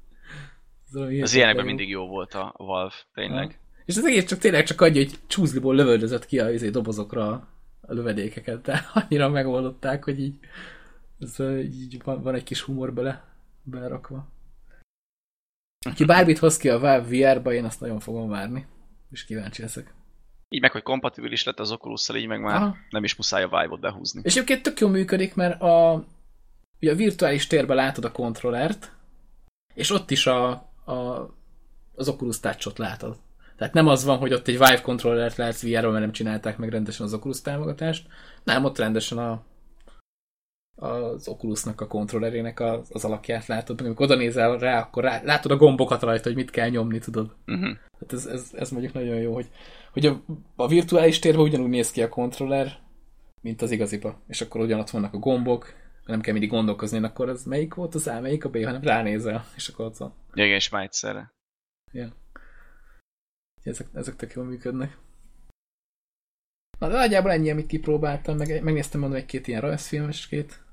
hihetetlen. Az ilyenekben mindig jó volt a Valve, tényleg. Ha. És az egész csak tényleg csak adja, hogy csúzliból lövöldözött ki a izé, dobozokra a lövedékeket, de annyira megoldották, hogy így, ez, így van, van egy kis humor bele, belerakva. Aki bármit hoz ki a Valve VR-ba, én azt nagyon fogom várni, és kíváncsi leszek. Így meg, hogy kompatibilis lett az oculus így meg már Aha. nem is muszáj a Vive-ot behúzni. És egyébként tök jól működik, mert a, ugye a virtuális térben látod a kontrollert, és ott is a, a, az Oculus Touch-ot látod. Tehát nem az van, hogy ott egy Vive kontrollert látsz vr mert nem csinálták meg rendesen az Oculus támogatást, nem, ott rendesen a, az Oculusnak a kontrollerének az, az alakját látod, meg amikor oda nézel rá, akkor rá, látod a gombokat rajta, hogy mit kell nyomni, tudod. Uh-huh. Hát ez, ez, ez mondjuk nagyon jó, hogy, hogy a, a virtuális térben ugyanúgy néz ki a kontroller, mint az igaziba. És akkor ugyanott vannak a gombok, nem kell mindig gondolkozni, akkor az melyik volt az A, melyik a B, hanem ránézel, és akkor ott van. Igen, és már egyszerre. Ja. Ezek, ezek tök jól működnek. Na, de nagyjából ennyi, amit kipróbáltam, meg, megnéztem mondom egy-két ilyen rajzfilmeskét.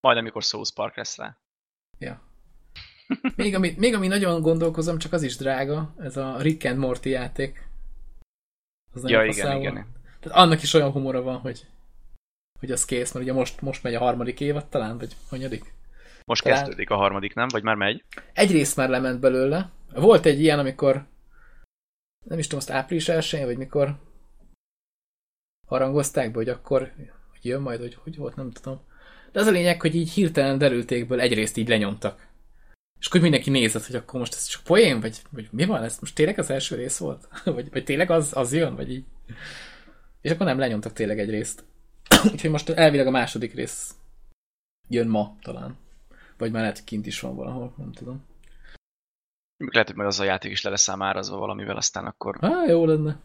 Majd amikor South Park lesz rá. Ja. Még ami, még ami nagyon gondolkozom, csak az is drága, ez a Rick and Morty játék. Az ja, igen, igen. Tehát annak is olyan humora van, hogy, hogy az kész, mert ugye most, most megy a harmadik évad talán, vagy hanyadik? Most talán... kezdődik a harmadik, nem? Vagy már megy? Egy rész már lement belőle. Volt egy ilyen, amikor nem is tudom, azt április elsőjén, vagy mikor harangozták be, hogy akkor hogy jön majd, hogy hogy volt, nem tudom. De az a lényeg, hogy így hirtelen derültékből egyrészt így lenyomtak. És akkor mindenki nézett, hogy akkor most ez csak poén, vagy, vagy mi van, ez most tényleg az első rész volt? vagy, vagy tényleg az, az jön, vagy így. És akkor nem lenyomtak tényleg egy részt. Úgyhogy most elvileg a második rész jön ma talán. Vagy már lehet, kint is van valahol, nem tudom. Lehet, hogy meg az a játék is le lesz árazva valamivel, aztán akkor... Á, jó lenne.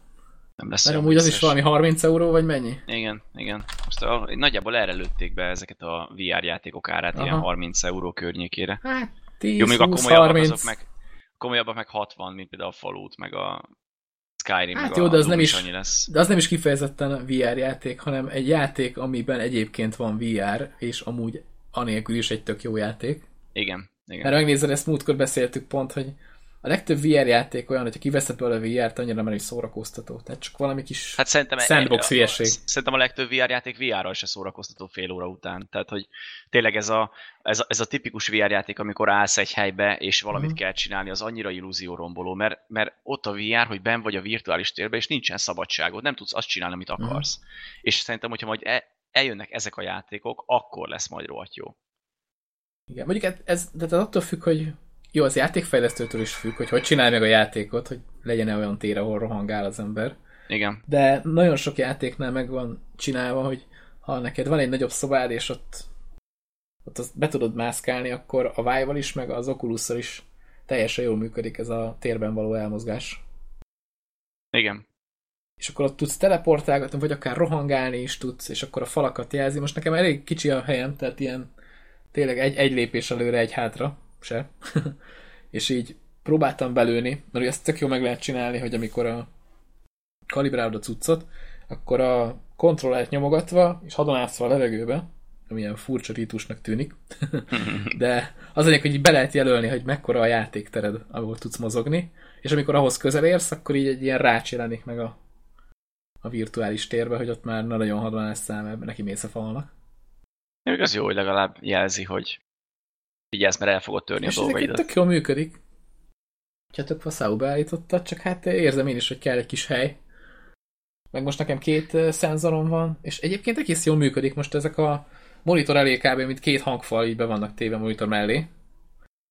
Nem lesz Mert amúgy az is valami 30 euró, vagy mennyi? Igen, igen. Most a, nagyjából erre lőtték be ezeket a VR játékok árát, Aha. ilyen 30 euró környékére. Hát 10, Jó, még 20, a komolyabbak 30. azok meg, komolyabbak meg 60, mint például a Fallout, meg a Skyrim, hát meg jó, a, de az, nem is, annyi lesz. de az nem is kifejezetten VR játék, hanem egy játék, amiben egyébként van VR, és amúgy anélkül is egy tök jó játék. Igen, igen. Mert megnézed, ezt múltkor beszéltük pont, hogy a legtöbb VR játék olyan, hogyha kiveszed belőle VR-t, annyira már is szórakoztató. Tehát csak valami kis hát szerintem sandbox e- hülyeség. Szerintem a legtöbb VR játék VR-ral se szórakoztató fél óra után. Tehát, hogy tényleg ez a, ez a, ez a tipikus VR játék, amikor állsz egy helybe, és valamit uh-huh. kell csinálni, az annyira romboló, mert, mert ott a VR, hogy ben vagy a virtuális térben, és nincsen szabadságod, nem tudsz azt csinálni, amit mhm. akarsz. Uh-huh. És szerintem, hogyha majd e, eljönnek ezek a játékok, akkor lesz majd rohadt jó. Igen, mondjuk ez, ez, attól függ, hogy jó, az játékfejlesztőtől is függ, hogy hogy csinálj meg a játékot, hogy legyen -e olyan tér, ahol rohangál az ember. Igen. De nagyon sok játéknál meg van csinálva, hogy ha neked van egy nagyobb szobád, és ott, ott azt be tudod mászkálni, akkor a vive is, meg az oculus is teljesen jól működik ez a térben való elmozgás. Igen. És akkor ott tudsz teleportálgatni, vagy akár rohangálni is tudsz, és akkor a falakat jelzi. Most nekem elég kicsi a helyem, tehát ilyen tényleg egy, egy lépés előre, egy hátra se. és így próbáltam belőni, mert ezt tök jó meg lehet csinálni, hogy amikor a kalibrálod a cuccot, akkor a kontrollert nyomogatva és hadonászva a levegőbe, ami ilyen furcsa rítusnak tűnik, de az egyik, hogy így be lehet jelölni, hogy mekkora a játéktered, ahol tudsz mozogni, és amikor ahhoz közel érsz, akkor így egy ilyen rács jelenik meg a, a virtuális térbe, hogy ott már ne nagyon hadonásszál, mert neki mész a falnak. Még az jó, hogy legalább jelzi, hogy Vigyázz, mert el fogod törni és a dolgaidat. tök jól működik. Ha tök faszáú beállítottad, csak hát érzem én is, hogy kell egy kis hely. meg most nekem két szenzorom van, és egyébként egész jól működik most ezek a monitor elé kb. mint két hangfal így be vannak téve monitor mellé,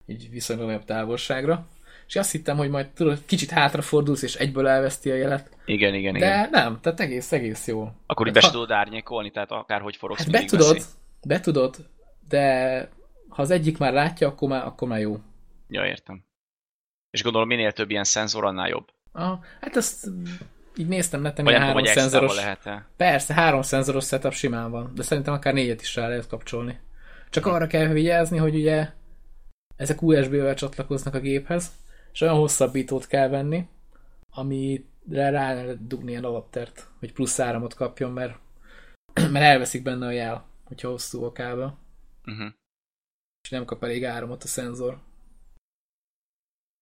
így viszonylag nagyobb távolságra, és azt hittem, hogy majd tudod, kicsit hátrafordulsz, és egyből elveszti a jelet. Igen, igen, De igen. nem, tehát egész, egész jó. Akkor így Hát be ha- tudod árnyékolni, tehát akárhogy forogsz, Hát be tudod, veszi. Be tudod, de ha az egyik már látja, akkor már, akkor már jó. Ja, értem. És gondolom, minél több ilyen szenzor, annál jobb. Ah, hát ezt így néztem neten, ilyen három szenzoros. lehet-e. Persze, három szenzoros setup simán van, de szerintem akár négyet is rá lehet kapcsolni. Csak arra kell vigyázni, hogy ugye ezek USB-vel csatlakoznak a géphez, és olyan hosszabbítót kell venni, amire rá lehet dugni ilyen adaptert, hogy plusz áramot kapjon, mert, mert elveszik benne a jel, hogyha hosszú a kábel, Uh-huh. és nem kap elég áramot a szenzor.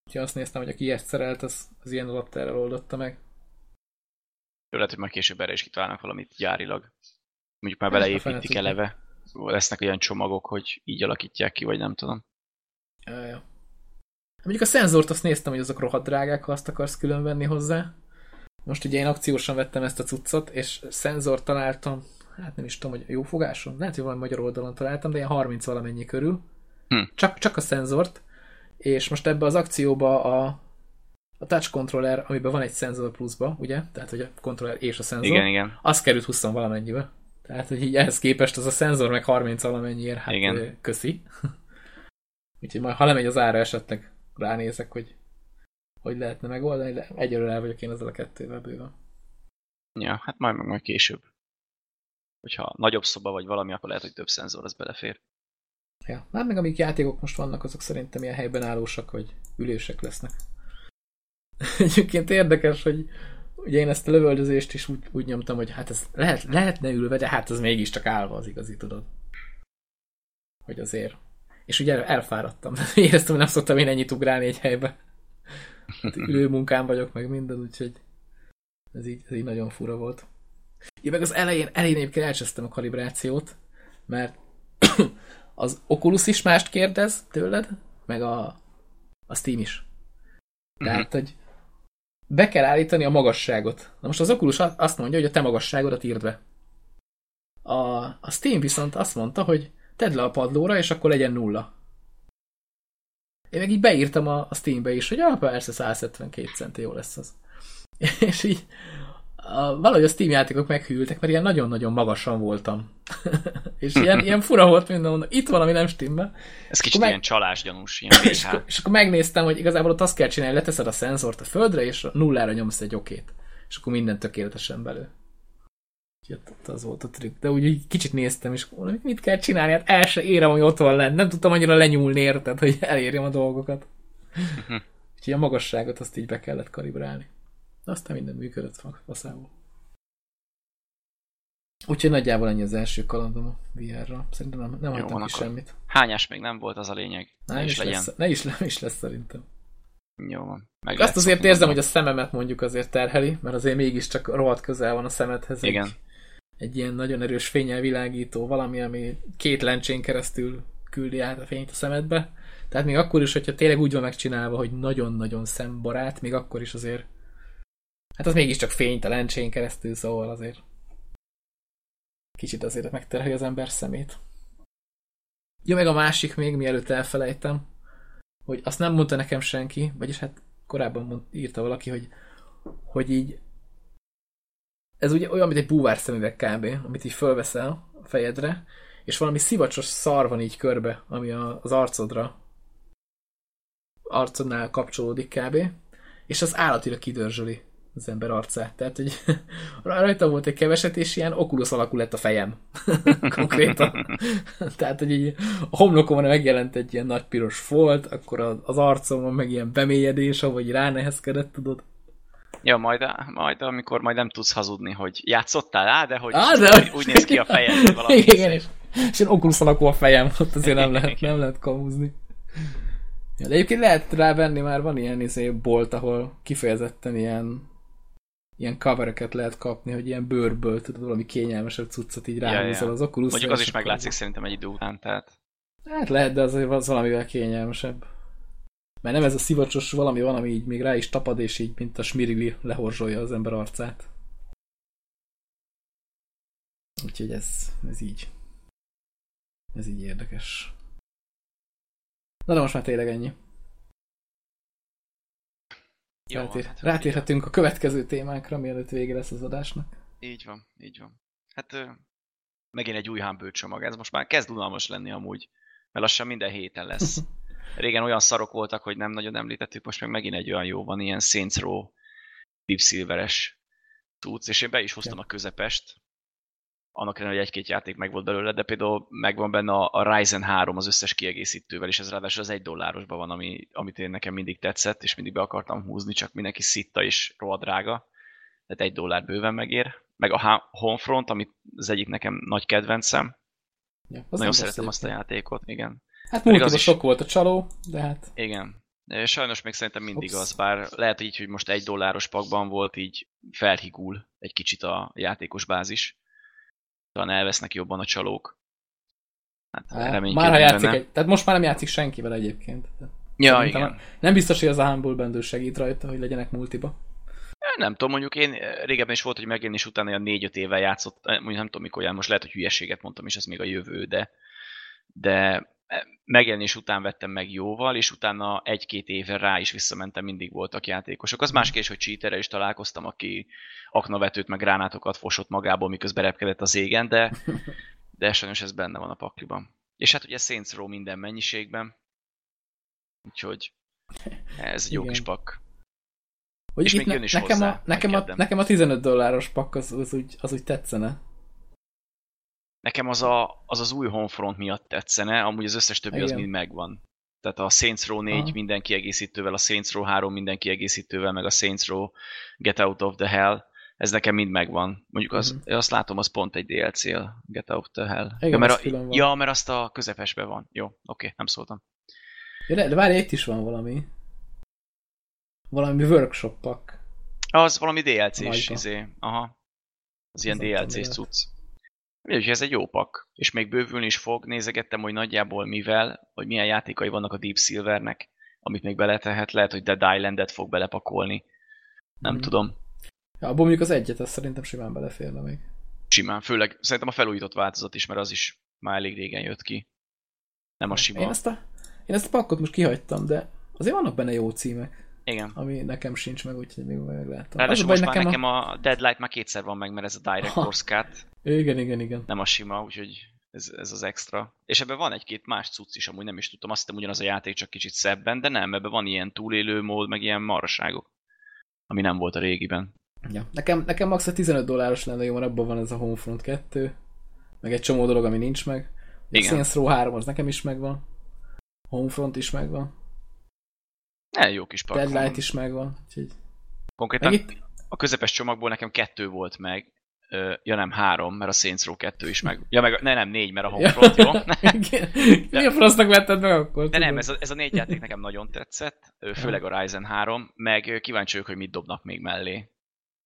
Úgyhogy azt néztem, hogy aki ezt szerelt, az, az ilyen adapterrel oldotta meg. Jó, lehet, hogy majd később erre is kitalálnak valamit gyárilag. Mondjuk már beleépítik eleve. Lesznek olyan csomagok, hogy így alakítják ki, vagy nem tudom. Ja, ja. Mondjuk a szenzort azt néztem, hogy azok rohadt drágák, ha azt akarsz külön venni hozzá. Most ugye én akciósan vettem ezt a cuccot, és szenzort találtam, hát nem is tudom, hogy jó fogáson, lehet, hogy valami magyar oldalon találtam, de ilyen 30 valamennyi körül. Hm. Csak, csak a szenzort. És most ebbe az akcióba a, a touch controller, amiben van egy szenzor pluszba, ugye? Tehát, hogy a controller és a szenzor. Igen, igen. Az került 20 valamennyibe. Tehát, hogy így ehhez képest az a szenzor meg 30 valamennyiért, hát Igen. köszi. Úgyhogy majd, ha lemegy az ára, esetleg ránézek, hogy hogy lehetne megoldani, de egyelőre el vagyok én ezzel a kettővel bőven. Ja, hát majd meg majd később. Hogyha nagyobb szoba vagy valami, akkor lehet, hogy több szenzor az belefér. Ja. Hát meg amik játékok most vannak, azok szerintem ilyen helyben állósak, vagy ülések lesznek. Egyébként érdekes, hogy ugye én ezt a lövöldözést is úgy, úgy nyomtam, hogy hát ez lehet, lehetne ülve, de hát ez mégiscsak állva az igazi, tudod. Hogy azért. És ugye el- elfáradtam. Éreztem, hogy nem szoktam én ennyit ugrálni egy helybe. Hát ülő munkám vagyok, meg minden, úgyhogy ez így, ez így nagyon fura volt. Én meg az elején, elején egyébként elcsesztem a kalibrációt, mert az Oculus is mást kérdez tőled, meg a, a Steam is. Tehát, hogy be kell állítani a magasságot. Na most az Oculus azt mondja, hogy a te magasságodat írd be. A, a Steam viszont azt mondta, hogy tedd le a padlóra, és akkor legyen nulla. Én meg így beírtam a, a Steambe is, hogy ah, persze 172 centi jó lesz az. És így a, valahogy a Steam játékok meghűltek, mert ilyen nagyon-nagyon magasan voltam. és ilyen, ilyen fura volt mindenhol. Itt valami nem stimmel. Ez kicsit meg- ilyen csalásgyanús, ilyen És akkor, és akkor megnéztem, hogy igazából ott azt kell csinálni, leteszed a szenzort a földre, és a nullára nyomsz egy okét. És akkor minden tökéletesen belő. Ott az volt a trükk. De úgy így kicsit néztem, és mondom, mit kell csinálni? Hát el se érem, hogy ott van lent. Nem tudtam annyira lenyúlni, érted, hogy elérjem a dolgokat. Úgyhogy a magasságot azt így be kellett kalibrálni. De aztán minden működött fa- faszából. Úgyhogy nagyjából ennyi az első kalandom a VR-ra. Szerintem nem, nem Jó, hagytam ki semmit. Hányás még nem volt az a lényeg. Ne, Ne is legyen. lesz, ne is, nem is lesz szerintem. Jó van. Meg Azt azért érzem, hogy a szememet mondjuk azért terheli, mert azért mégiscsak rohadt közel van a szemedhez. Igen. Egy, egy ilyen nagyon erős fényel világító valami, ami két lencsén keresztül küldi át a fényt a szemedbe. Tehát még akkor is, hogyha tényleg úgy van megcsinálva, hogy nagyon-nagyon szembarát, még akkor is azért hát az mégiscsak lencsén keresztül, szóval azért kicsit azért megterheli az ember szemét. Jó, meg a másik még, mielőtt elfelejtem, hogy azt nem mondta nekem senki, vagyis hát korábban mond, írta valaki, hogy, hogy így ez ugye olyan, mint egy búvár szemüveg kb., amit így fölveszel a fejedre, és valami szivacsos szar van így körbe, ami a, az arcodra arcodnál kapcsolódik kb., és az állatira kidörzsöli az ember arcát. Tehát, hogy rajta volt egy keveset, és ilyen okulus alakú lett a fejem. Konkrétan. Tehát, hogy így a homlokomon megjelent egy ilyen nagy piros folt, akkor az arcomon meg ilyen bemélyedés, ahogy ránehezkedett, tudod. Ja, majd, majd, amikor majd nem tudsz hazudni, hogy játszottál á, de hogy Á, de- úgy, úgy néz ki a fejed, hogy valami. Igen, és, és ilyen okulus alakú a fejem, ott azért nem lehet, nem lehet kamúzni. Ja, de egyébként lehet rávenni, már van ilyen izé, bolt, ahol kifejezetten ilyen ilyen covereket lehet kapni, hogy ilyen bőrből tudod valami kényelmesebb cuccot így Ja, ráhúzol ja. az oculus Mondjuk az is meglátszik szerintem egy idő után, tehát Hát lehet, de azért az valamivel kényelmesebb. Mert nem ez a szivacsos valami van, ami így még rá is tapad, és így, mint a smirili lehorzsolja az ember arcát. Úgyhogy ez, ez így. Ez így érdekes. Na de most már tényleg ennyi. Jó, Rátér, rátérhetünk a következő témánkra, mielőtt vége lesz az adásnak. Így van, így van. Hát megint egy új Humble csomag, ez most már kezd unalmas lenni amúgy, mert lassan minden héten lesz. Régen olyan szarok voltak, hogy nem nagyon említettük, most meg megint egy olyan jó van, ilyen Saints Row Deep Silveres tudsz, és én be is hoztam Ja. a közepest, annak ellenére, hogy egy-két játék meg volt belőle, de például megvan benne a, a Ryzen 3 az összes kiegészítővel, és ez ráadásul az egy dollárosban van, ami, amit én nekem mindig tetszett, és mindig be akartam húzni, csak mindenki szitta és rohadt drága. Tehát egy dollár bőven megér. Meg a Homefront, amit az egyik nekem nagy kedvencem. Ja, az Nagyon szeretem azt a játékot, igen. Hát múltiban az is- sok volt a csaló, de hát Igen. Sajnos még szerintem mindig Ups. az, bár lehet, hogy így, hogy most egy dolláros pakban volt, így felhigul egy kicsit a játékos bázis. Talán elvesznek jobban a csalók. Hát reménykedünk már ha játszik egy, tehát most már nem játszik senkivel egyébként. Ja, Szerintem igen. Nem biztos, hogy az a Humble Bundle segít rajta, hogy legyenek multiba. Nem tudom, mondjuk én eh, régebben is volt, hogy megjelenés után olyan 4-5 évvel játszott, eh, mondjuk nem tudom mikor jár, most lehet, hogy hülyeséget mondtam, és ez még a jövő, de, de megjelenés után vettem meg jóval, és utána egy-két évre rá is visszamentem, mindig voltak játékosok. Az más kérdés, hogy cheaterre is találkoztam, aki aknavetőt meg gránátokat fosott magából, miközben repkedett az égen, de, de sajnos ez benne van a pakliban. És hát ugye Saints Row minden mennyiségben, úgyhogy ez egy jó Igen. kis pak. Hogy És még ne, jön is nekem, hozzá, a, nekem, a, nekem a 15 dolláros pakk az, az, úgy, az úgy tetszene. Nekem az, a, az az új Homefront miatt tetszene, amúgy az összes többi az Igen. mind megvan. Tehát a Saints Row 4 Aha. minden kiegészítővel, a Saints Row 3 minden kiegészítővel, meg a Saints Row Get Out of the Hell, ez nekem mind megvan. Mondjuk az, uh-huh. azt látom, az pont egy DLC, a Get Out of the Hell. Igen, ja, mert az a, van. ja, mert azt a közepesben van. Jó, oké, nem szóltam. Ja, de, de várj, itt is van valami. Valami workshop pak. Az valami DLC-s, izé. Aha. Az ilyen Az DLC-s cucc. Úgyhogy ez egy jó pak. És még bővülni is fog. Nézegettem, hogy nagyjából mivel, hogy milyen játékai vannak a Deep Silvernek, amit még beletehet. Lehet, hogy Dead Island-et fog belepakolni. Nem Mhm. tudom. Ja, abból mondjuk az egyet, azt szerintem simán beleférne még. Simán. Főleg szerintem a felújított változat is, mert az is már elég régen jött ki. Nem a sima. Én ezt a, én ezt a pakkot most kihagytam, de azért vannak benne jó címek, Igen. ami nekem sincs meg, úgyhogy még meglátom. Ráadásul most már nekem a... Deadlight már kétszer van meg, mert ez a Director's Cut. Igen, igen, igen. nem a sima, úgyhogy ez, ez az extra. És ebben van egy-két más cucc is, amúgy nem is tudtam, azt hiszem ugyanaz a játék, csak kicsit szebben, de nem, ebben van ilyen túlélő mód, meg ilyen marhaságok, ami nem volt a régiben. Ja. Nekem, nekem max. a 15 dolláros lenne jó, mert abban van ez a Homefront 2, meg egy csomó dolog, ami nincs meg. A Igen. Saints Row 3 az nekem is megvan. Homefront is megvan. Ne, jó kis pak. Deadlight is megvan. Úgyhogy... Konkrétan Meg itt, a közepes csomagból nekem kettő volt meg, ja nem, három, mert a Saints Row 2 is meg. Ja, meg, ne, nem, négy, mert a Homefront, jó? Mi a frasznak vetted meg akkor? De nem, ez a, ez a négy játék nekem nagyon tetszett, főleg a Ryzen 3, meg kíváncsi vagyok, hogy mit dobnak még mellé.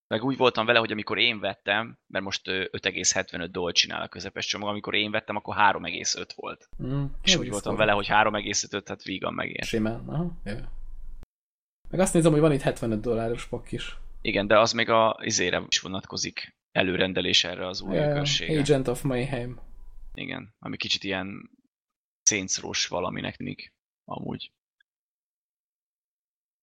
Meg úgy voltam vele, hogy amikor én vettem, mert most ö, 5,75 dolgot csinál a közepes csomag, amikor én vettem, akkor 3,5 volt. Mm, És úgy voltam vele, hogy 3,5, hát vígan megér. Simán, aha. Jó. Meg azt nézem, hogy van itt 75 dolláros pak is. Igen, de az még a izére is vonatkozik előrendelés erre az új községre. Agent of Mayhem. Igen, ami kicsit ilyen szénszrós valaminek tűnik, amúgy.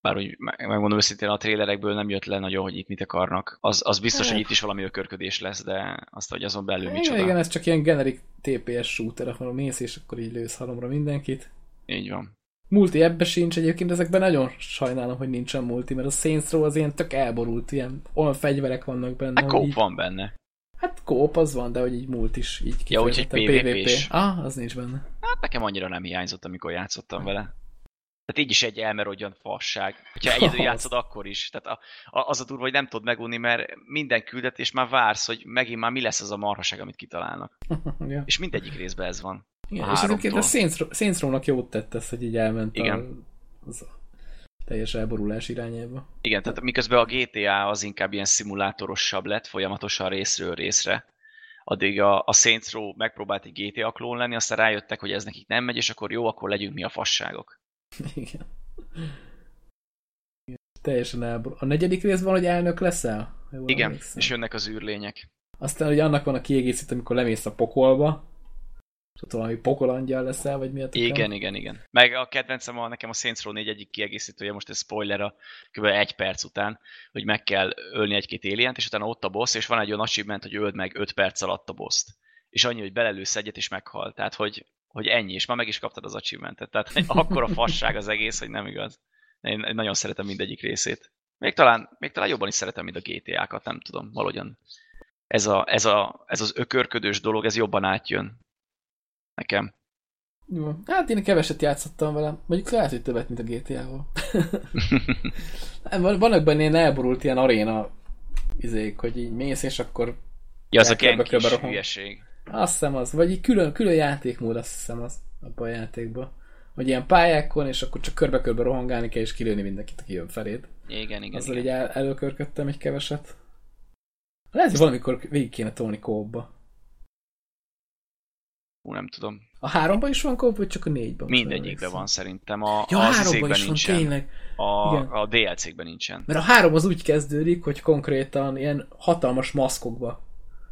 Bár úgy me- megmondom őszintén, a trélerekből nem jött le nagyon, hogy itt mit akarnak. Az, az biztos, hogy itt is valami ökörködés lesz, de azt, hogy azon belül Igen, micsoda. igen, ez csak ilyen generic TPS shooter, ahol mész, és akkor így lősz halomra mindenkit. Így van. Multi ebbe sincs egyébként, ezekben nagyon sajnálom, hogy nincsen multi, mert a Saints Row az ilyen tök elborult, ilyen olyan fegyverek vannak benne, Hát kóp így, van benne. hát kóp az van, de hogy így mult is, így Ja, úgyhogy kifejezetten PvP-s. Ah, az nincs benne. Hát nekem annyira nem hiányzott, amikor játszottam vele. Tehát így is egy elmerodjan fasság. Hogyha egyedül játszod, akkor is. Tehát a, a, az a durva, hogy nem tudod megunni, mert minden küldetés már vársz, hogy megint már mi lesz az a marhaság, amit kitalálnak. ja. És mindegyik részben ez van. Igen, A és egyébként a. Saints, Row- Saints Row-nak jót tett ez, hogy így elment Igen. a, az a teljes elborulás irányába. Igen, tehát miközben a GTA az inkább ilyen szimulátorosabb lett, folyamatosan részről részre, addig a, a Saints Row megpróbált egy GTA klón lenni, aztán rájöttek, hogy ez nekik nem megy, és akkor jó, akkor legyünk mi a fasságok. Igen. Igen. Teljesen elborul. A negyedik részben, hogy elnök leszel? Jól Igen, emlékszem. és jönnek az űrlények. Aztán ugye annak van a kiegészítő, amikor lemész a pokolba, Tudod, valami pokolangyal leszel, vagy mi a Igen, igen, igen. Meg a kedvencem a, nekem a Saints Row 4 egyik kiegészítője, most ez spoiler a kb. egy perc után, hogy meg kell ölni egy-két alien és utána ott a boss, és van egy olyan achievement, hogy öld meg 5 perc alatt a boss És annyi, hogy belelősz egyet, és meghal. Tehát, hogy, hogy ennyi, és már meg is kaptad az achievementet. Tehát akkor a fasság az egész, hogy nem igaz. Én nagyon szeretem mindegyik részét. Még talán, még talán jobban is szeretem, mint a GTA-kat, nem tudom, valahogyan. Ez, a, ez, a, ez az ökörködős dolog, ez jobban átjön nekem. Jó. Hát én keveset játszottam vele. Mondjuk lehet, hogy többet, mint a GTA-val. Vannak benne ilyen elborult ilyen aréna izék, hogy így mész, és akkor Ja, az a kis hülyeség. Azt hiszem az. Vagy így külön, külön játékmód, azt hiszem az abban a játékban. Hogy ilyen pályákon, és akkor csak körbe-körbe rohangálni kell, és kilőni mindenkit, aki jön feléd. Igen, igen. Azzal igen. így el, előkörködtem egy keveset. Lehet, hogy valamikor végig kéne tolni kóba. Ú, nem tudom. A háromban is van kóp, vagy csak a négyben? Mindegyikben van szerintem. A, ja, a háromban is nincsen. van, tényleg. A, Igen. a DLC-kben nincsen. Mert a három az úgy kezdődik, hogy konkrétan ilyen hatalmas maszkokba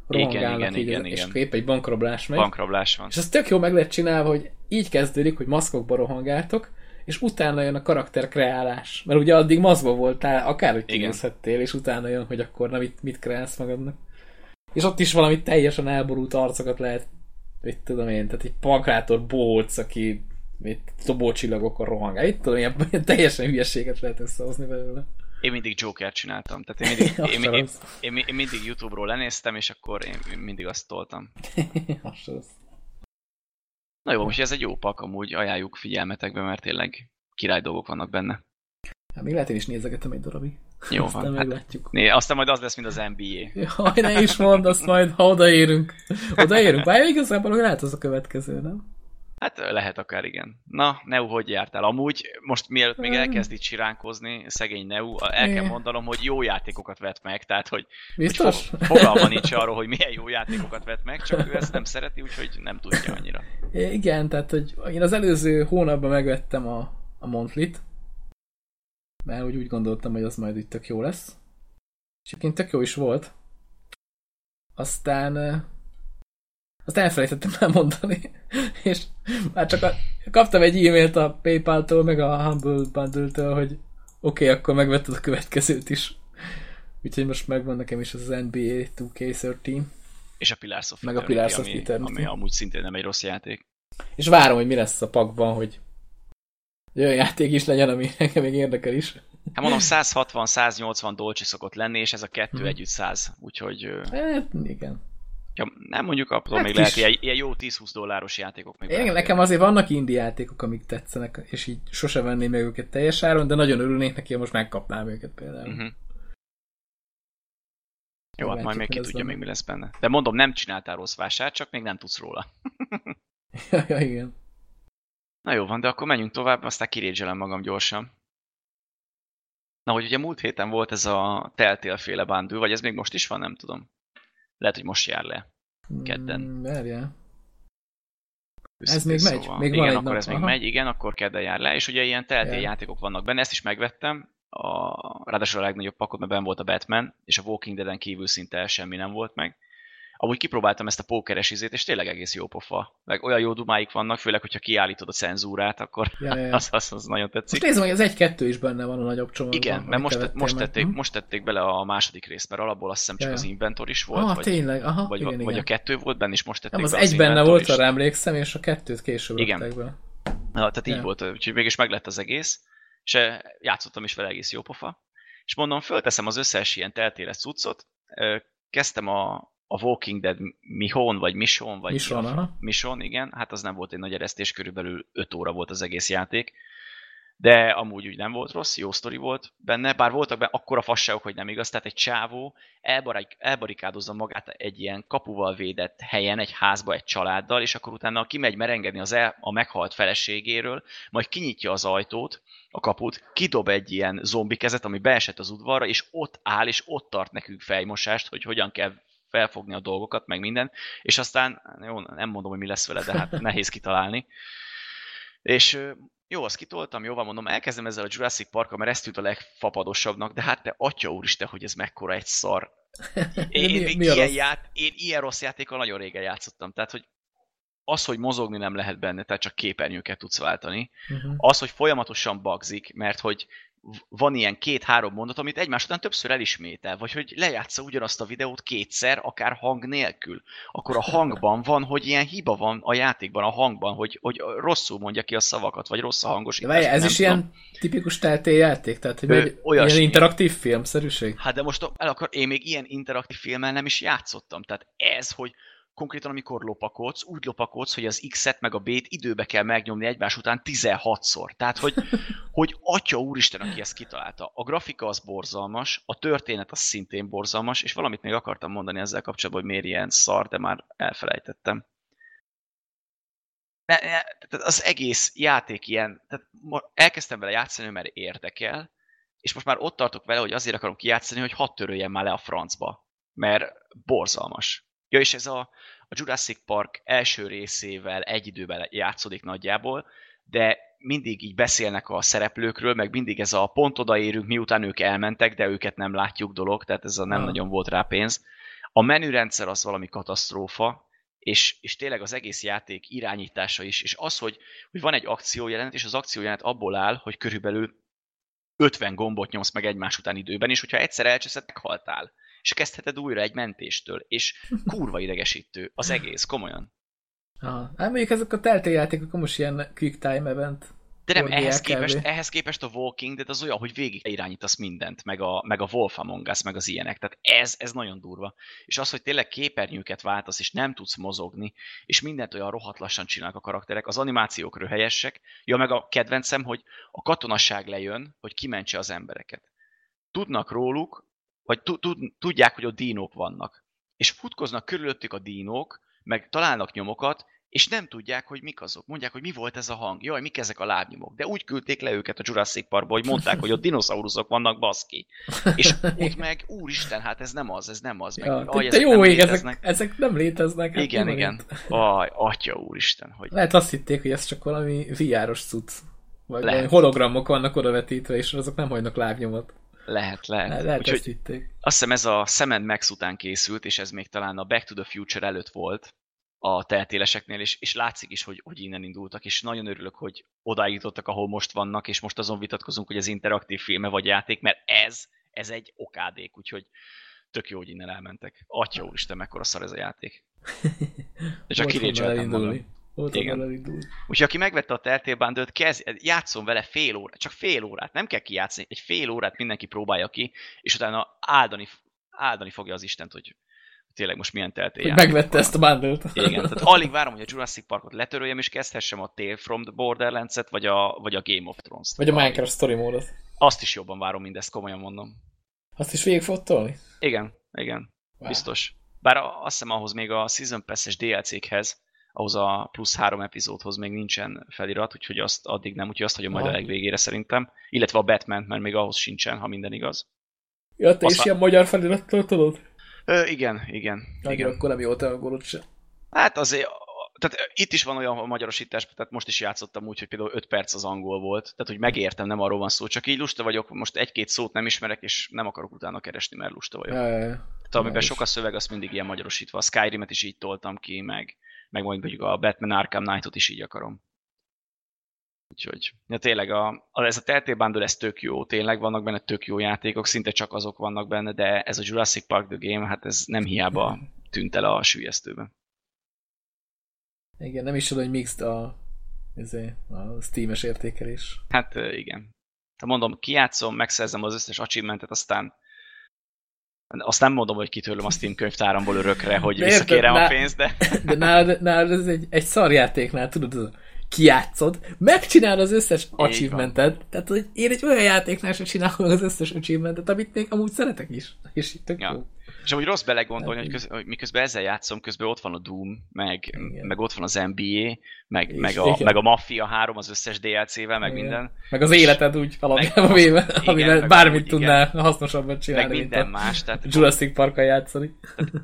igen, igen, így, igen, és igen. épp egy bankrablás megy. Bankrablás van. És ez tök jó meg lehet csinálva, hogy így kezdődik, hogy maszkokba rohangáltok, és utána jön a karakter kreálás. Mert ugye addig maszkba voltál, akárhogy kinézhettél, és utána jön, hogy akkor na mit, mit kreálsz magadnak. És ott is valami teljesen elborult arcokat lehet mit tudom én, tehát egy pankrátor bóc, aki mit dobócsillagokon rohangál. Itt tudom, ilyen, ilyen teljesen hülyeséget lehet összehozni belőle. Én mindig Joker csináltam, tehát én mindig, én, én, én, én, én mindig Youtube-ról lenéztem, és akkor én mindig azt toltam. Na jó, most ez egy jó pak, amúgy ajánljuk figyelmetekbe, mert tényleg király dolgok vannak benne. Hát még lehet én is nézegetem egy darabig. Jó aztán van. meglátjuk. Hát, né, aztán majd az lesz, mint az NBA. Jaj, ne is mondd azt majd, ha odaérünk. Odaérünk. Várj, igazából lehet az a következő, nem? Hát lehet akár igen. Na, Neu, hogy jártál? Amúgy most mielőtt még elkezd itt siránkozni, szegény Neu, el kell mondanom, hogy jó játékokat vett meg, tehát hogy, Biztos? hogy fogalma nincs arról, hogy milyen jó játékokat vett meg, csak ő ezt nem szereti, úgyhogy nem tudja annyira. Igen, tehát hogy én az előző hónapban megvettem a, a Montlit, mert úgy, úgy gondoltam, hogy az majd úgy tök jó lesz. És egyébként tök jó is volt. Aztán azt elfelejtettem elmondani, és már csak a, kaptam egy e-mailt a Paypal-tól, meg a Humble Bundle-től, hogy oké, okay, akkor megvetted a következőt is. Úgyhogy most megvan nekem is az NBA 2K13. És a Pillars of Meg a Pillars of ami, Eternity. ami amúgy szintén nem egy rossz játék. És várom, hogy mi lesz a pakban, hogy olyan játék is legyen, ami nekem még érdekel is. Hát mondom, 160-180 dolcsi szokott lenni, és ez a kettő hmm. együtt 100, úgyhogy... Hát, igen. Ja, nem mondjuk apró, hát még kis... lehet ilyen, ilyen jó 10-20 dolláros játékok még. Igen, nekem azért vannak indie játékok, amik tetszenek, és így sose venném meg őket teljes áron, de nagyon örülnék neki, ha most megkapnám őket például. Uh-huh. Jó, hát majd még ki tudja még mi lesz benne. De mondom, nem csináltál rossz vásárt, csak még nem tudsz róla. ja, ja, igen. Na jó van, de akkor menjünk tovább, aztán kirédzselem magam gyorsan. Na, hogy ugye múlt héten volt ez a teltélféle bándül, vagy ez még most is van, nem tudom. Lehet, hogy most jár le. Kedden. Mm, Ez még megy. Szóval. Még igen, van akkor nap. ez még megy, igen, akkor kedden jár le, és ugye ilyen teltél yeah. játékok vannak benne, ezt is megvettem, a, ráadásul a legnagyobb pakot, mert benne volt a Batman, és a Walking Dead-en kívül szinte semmi nem volt meg. Amúgy kipróbáltam ezt a pókeres izét, és tényleg egész jó pofa. Meg olyan jó dumáik vannak, főleg, hogyha kiállítod a cenzúrát, akkor ja, ja. Az, az, az, nagyon tetszik. Most nézem, hogy az egy-kettő is benne van a nagyobb csomagban. Igen, mert most, most, tették, hm? most tették bele a második részt, mert alapból azt hiszem csak ja, ja. az inventor is volt. Ah, vagy, tényleg, aha, vagy, igen, vagy igen. a kettő volt benne, és most tették Nem, az be egy benne volt, arra emlékszem, és a kettőt később igen. be. Na, tehát ja. így volt, úgyhogy mégis meg lett az egész, és eh, játszottam is vele egész jó pofa. És mondom, fölteszem az összes ilyen teltéles cuccot, kezdtem a, a Walking Dead Mihon, vagy Mission, vagy Mission, a, Mission, igen, hát az nem volt egy nagy eresztés, körülbelül 5 óra volt az egész játék, de amúgy úgy nem volt rossz, jó sztori volt benne, bár voltak benne akkora fasságok, hogy nem igaz, tehát egy csávó elbarik, elbarikádozza magát egy ilyen kapuval védett helyen, egy házba, egy családdal, és akkor utána kimegy merengedni az el, a meghalt feleségéről, majd kinyitja az ajtót, a kaput, kidob egy ilyen zombi kezet, ami beesett az udvarra, és ott áll, és ott tart nekünk fejmosást, hogy hogyan kell felfogni a dolgokat, meg minden, és aztán, jó, nem mondom, hogy mi lesz vele, de hát nehéz kitalálni. És jó, azt kitoltam, jó van, mondom, elkezdem ezzel a Jurassic Park, mert ez tűnt a legfapadosabbnak, de hát te atya úristen, hogy ez mekkora egy szar. én, mi- mi ilyen ját, én ilyen rossz játékkal nagyon régen játszottam. Tehát, hogy az, hogy mozogni nem lehet benne, tehát csak képernyőket tudsz váltani, Uh-huh. az, hogy folyamatosan bugzik, mert hogy van ilyen két-három mondat, amit egymás után többször elismétel, vagy hogy lejátsza ugyanazt a videót kétszer, akár hang nélkül. Akkor a hangban van, hogy ilyen hiba van a játékban, a hangban, hogy, hogy rosszul mondja ki a szavakat, vagy rossz a De hangosítás. várjál, ez is tudom. ilyen tipikus teltél játék? Tehát, hogy Ö, egy olyasmi. ilyen interaktív filmszerűség? Hát de most el akar, én még ilyen interaktív filmmel nem is játszottam. Tehát ez, hogy konkrétan amikor lopakodsz, úgy lopakodsz, hogy az X-et meg a B-t időbe kell megnyomni egymás után 16-szor. Tehát, hogy, hogy atya úristen, aki ezt kitalálta. A grafika az borzalmas, a történet az szintén borzalmas, és valamit még akartam mondani ezzel kapcsolatban, hogy miért ilyen szar, de már elfelejtettem. Ne, ne, tehát az egész játék ilyen, tehát elkezdtem vele játszani, mert érdekel, és most már ott tartok vele, hogy azért akarom kijátszani, hogy hadd töröljem már le a francba, mert borzalmas. Ja, és ez a, a Jurassic Park első részével egy időben játszódik nagyjából, de mindig így beszélnek a szereplőkről, meg mindig ez a pont odaérünk, miután ők elmentek, de őket nem látjuk dolog, tehát ez a nem Ah. nagyon volt rá pénz. A menürendszer az valami katasztrófa, és, és tényleg az egész játék irányítása is, és az, hogy, hogy van egy akciójelenet, és az akciójelenet abból áll, hogy körülbelül 50 gombot nyomsz meg egymás után időben, és hogyha egyszer elcseszed, meghaltál. És kezdheted újra egy mentéstől, és kurva idegesítő az egész, komolyan. Aha. Hát mondjuk ezek a teltél játékok most ilyen quick time event. De nem, ehhez kb. képest, ehhez képest a Walking Dead az olyan, hogy végig irányítasz mindent, meg a, meg a Wolf Among Us, meg az ilyenek. Tehát ez, ez nagyon durva. És az, hogy tényleg képernyőket váltasz, és nem tudsz mozogni, és mindent olyan rohadt lassan csinálnak a karakterek, az animációk röhelyesek. Ja, meg a kedvencem, hogy a katonasság lejön, hogy kimentse az embereket. Tudnak róluk, vagy tu- tud- tudják, hogy ott dínók vannak. És futkoznak körülöttük a dínók, meg találnak nyomokat, és nem tudják, hogy mik azok. Mondják, hogy mi volt ez a hang. Jaj, mik ezek a lábnyomok. De úgy küldték le őket a Jurassic Parkba, hogy mondták, hogy ott dinoszauruszok vannak, baszki. És ott meg, úristen, hát ez nem az, ez nem az. Meg, Ja, aj, ezek jó nem ég, ezek, ezek nem léteznek. hát Igen, van igen. Aj, atya úristen, hogy Lehet azt hitték, hogy ez csak valami VR-os cucc. Vagy Lehet. hologramok vannak odavetítve, és azok nem hagynak lábnyomot. Lehet, lehet. Le- Lehet Úgyhogy ezt hitték. azt hiszem ez a Sam Max után készült, és ez még talán a Back to the Future előtt volt a teltéleseknél, és, és látszik is, hogy, hogy innen indultak, és nagyon örülök, hogy odáig jutottak, ahol most vannak, és most azon vitatkozunk, hogy ez interaktív filme vagy játék, mert ez, ez egy okádék, úgyhogy tök jó, hogy innen elmentek. Atya úristen, mekkora szar ez a játék. De csak kirécseltem magam. Volt Igen. Úgyhogy aki megvette a Telltale Bundle-t, kezd, játszon vele fél órát, csak fél órát, nem kell kijátszani, egy fél órát mindenki próbálja ki, és utána áldani, áldani fogja az Istent, hogy tényleg most milyen Hogy játék megvette van. ezt a bundle-t. Igen, tehát alig várom, hogy a Jurassic Parkot letöröljem, és kezdhessem a Tale from the Borderlands-et, vagy a, vagy a Game of Thrones-t. Vagy a Minecraft story módot. Azt is jobban várom mindezt, komolyan mondom. Azt is végig fogod tolni? Igen, igen, Wow. biztos. Bár azt hiszem ahhoz még a Season Pass-es DLC-khez, ahhoz a plusz három epizódhoz még nincsen felirat, úgyhogy azt addig nem, úgyhogy azt hagyom majd a legvégére szerintem. Illetve a Batman, mert még ahhoz sincsen, ha minden igaz. Ja, te is ilyen magyar felirattal tudod? Ö, igen, igen, Nagyon igen. akkor nem jó te angolod se. Hát azért, tehát itt is van olyan magyarosítás, tehát most is játszottam úgy, hogy például 5 perc az angol volt, tehát hogy megértem, nem arról van szó, csak így lusta vagyok, most egy-két szót nem ismerek, és nem akarok utána keresni, mert lusta vagyok. Ja, ja, ja. Tehát amiben sok a szöveg, azt mindig ilyen magyarosítva. A Skyrim-et is így toltam ki, meg, meg mondjuk a Batman Arkham Knight-ot is így akarom. Úgyhogy, ja tényleg, a, a, ez a Telltale Bundle, ez tök jó, tényleg vannak benne tök jó játékok, szinte csak azok vannak benne, de ez a Jurassic Park The Game, hát ez nem hiába tűnt el a sülyeztőben. Igen, nem is tudom, hogy mixed a, izé, a Steam-es értékelés. Hát igen. Tehát mondom, kijátszom, megszerzem az összes achievementet, aztán azt nem mondom, hogy kitörlöm a Steam könyvtáramból örökre, hogy érted, visszakérem a na- pénzt, de De nálad, nálad ez egy, egy szarjátéknál, tudod, ez a kijátszod, megcsinálod az összes achievementet, tehát hogy én egy olyan játéknál sem csinálom az összes achievementet, amit még amúgy szeretek is. És tök Ja. jó. És amúgy rossz belegondolni, hogy, köz, hogy miközben ezzel játszom, közben ott van a Doom, meg, Igen. meg ott van az NBA, meg, És meg, a, igen. meg a Mafia 3 az összes DLC-vel, meg Igen. minden, Meg az életed úgy alapjában véve, igen, amivel meg bármit amúgy, tudnál hasznosabban meg csinálni, minden mint más. a Tehát Jurassic Parkkal játszani.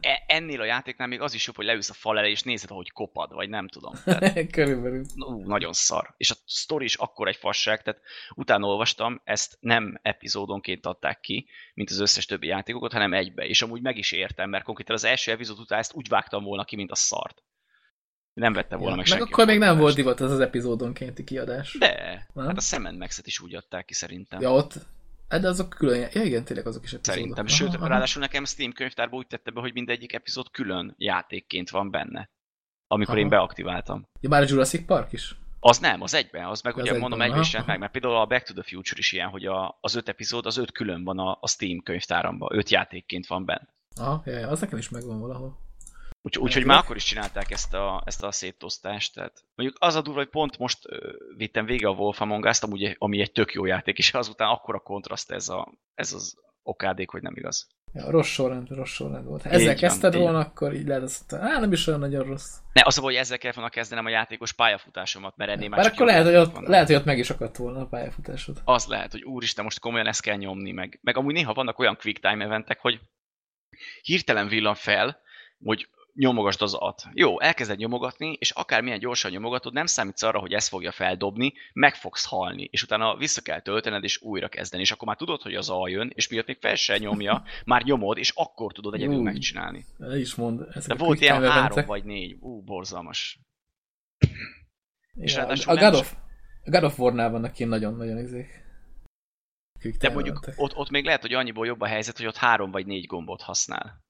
e- ennél a játéknál még az is jobb, hogy leülsz a fal elé, és nézed, ahogy kopad, vagy nem tudom. Tehát, Körülbelül. ú, nagyon szar. És a sztori is akkor egy fasság, tehát utána olvastam, ezt nem epizódonként adták ki, mint az összes többi játékokat, hanem egybe. És amúgy meg is értem, mert konkrétan az első epizód után ezt úgy vágtam volna ki, mint a szart. Nem vette volna Ja, meg meg senki. akkor még nem volt divat az az epizódonkénti kiadás. De, Nem? hát a Sam Max-et is úgy adták ki szerintem. Ja, ott... Hát de azok külön... Ja, igen, tényleg azok is epizódok. Szerintem. Aha, Sőt, aha. ráadásul nekem Steam könyvtárban úgy tette be, hogy mindegyik epizód külön játékként van benne. Amikor Aha. én beaktiváltam. Ja, már a Jurassic Park is? Az nem, az egyben, az meg Az ugye egyben, mondom egyben is meg, mert például a Back to the Future is ilyen, hogy a, az öt epizód, az öt külön van a, a Steam könyvtáramban, öt játékként van benne. Aha, ja, ja, az nekem is megvan valahol. Úgy, úgyhogy már akkor is csinálták ezt a, ezt a széttosztást. Tehát mondjuk az a durva, hogy pont most vittem vége a Wolf Among Us-t, amúgy, ami egy tök jó játék, és azután akkora kontraszt ez, a, ez az okádék, hogy nem igaz. Ja, rossz sorrend, rossz sorrend volt. Ha ezzel van, kezdted így volna, akkor így lehet azt á, nem is olyan nagyon rossz. Ne, az a hogy ezzel kellett volna kezdenem a játékos pályafutásomat, mert ennél már Bár csak akkor lehet hogy, ott, lehet, hogy ott meg is akadt volna a pályafutásod. Az lehet, hogy úristen, most komolyan ezt kell nyomni, meg, meg amúgy néha vannak olyan quick time eventek, hogy hirtelen villan fel, hogy nyomogasd az at. Jó, elkezded nyomogatni, és akármilyen gyorsan nyomogatod, nem számítsz arra, hogy ez fogja feldobni, meg fogsz halni, és utána vissza kell töltened, és újra kezdeni, és akkor már tudod, hogy az A jön, és miatt még fel se nyomja, már nyomod, és akkor tudod egyedül Ú. megcsinálni. Le is mond. Ezek De volt ilyen három eventek. vagy négy. Ú, borzalmas. Ja, és a, ráadásul a, God of, God of War-nál vannak ilyen nagyon-nagyon izék. Quick De mondjuk ott, ott még lehet, hogy annyiból jobb a helyzet, hogy ott három vagy négy gombot használ.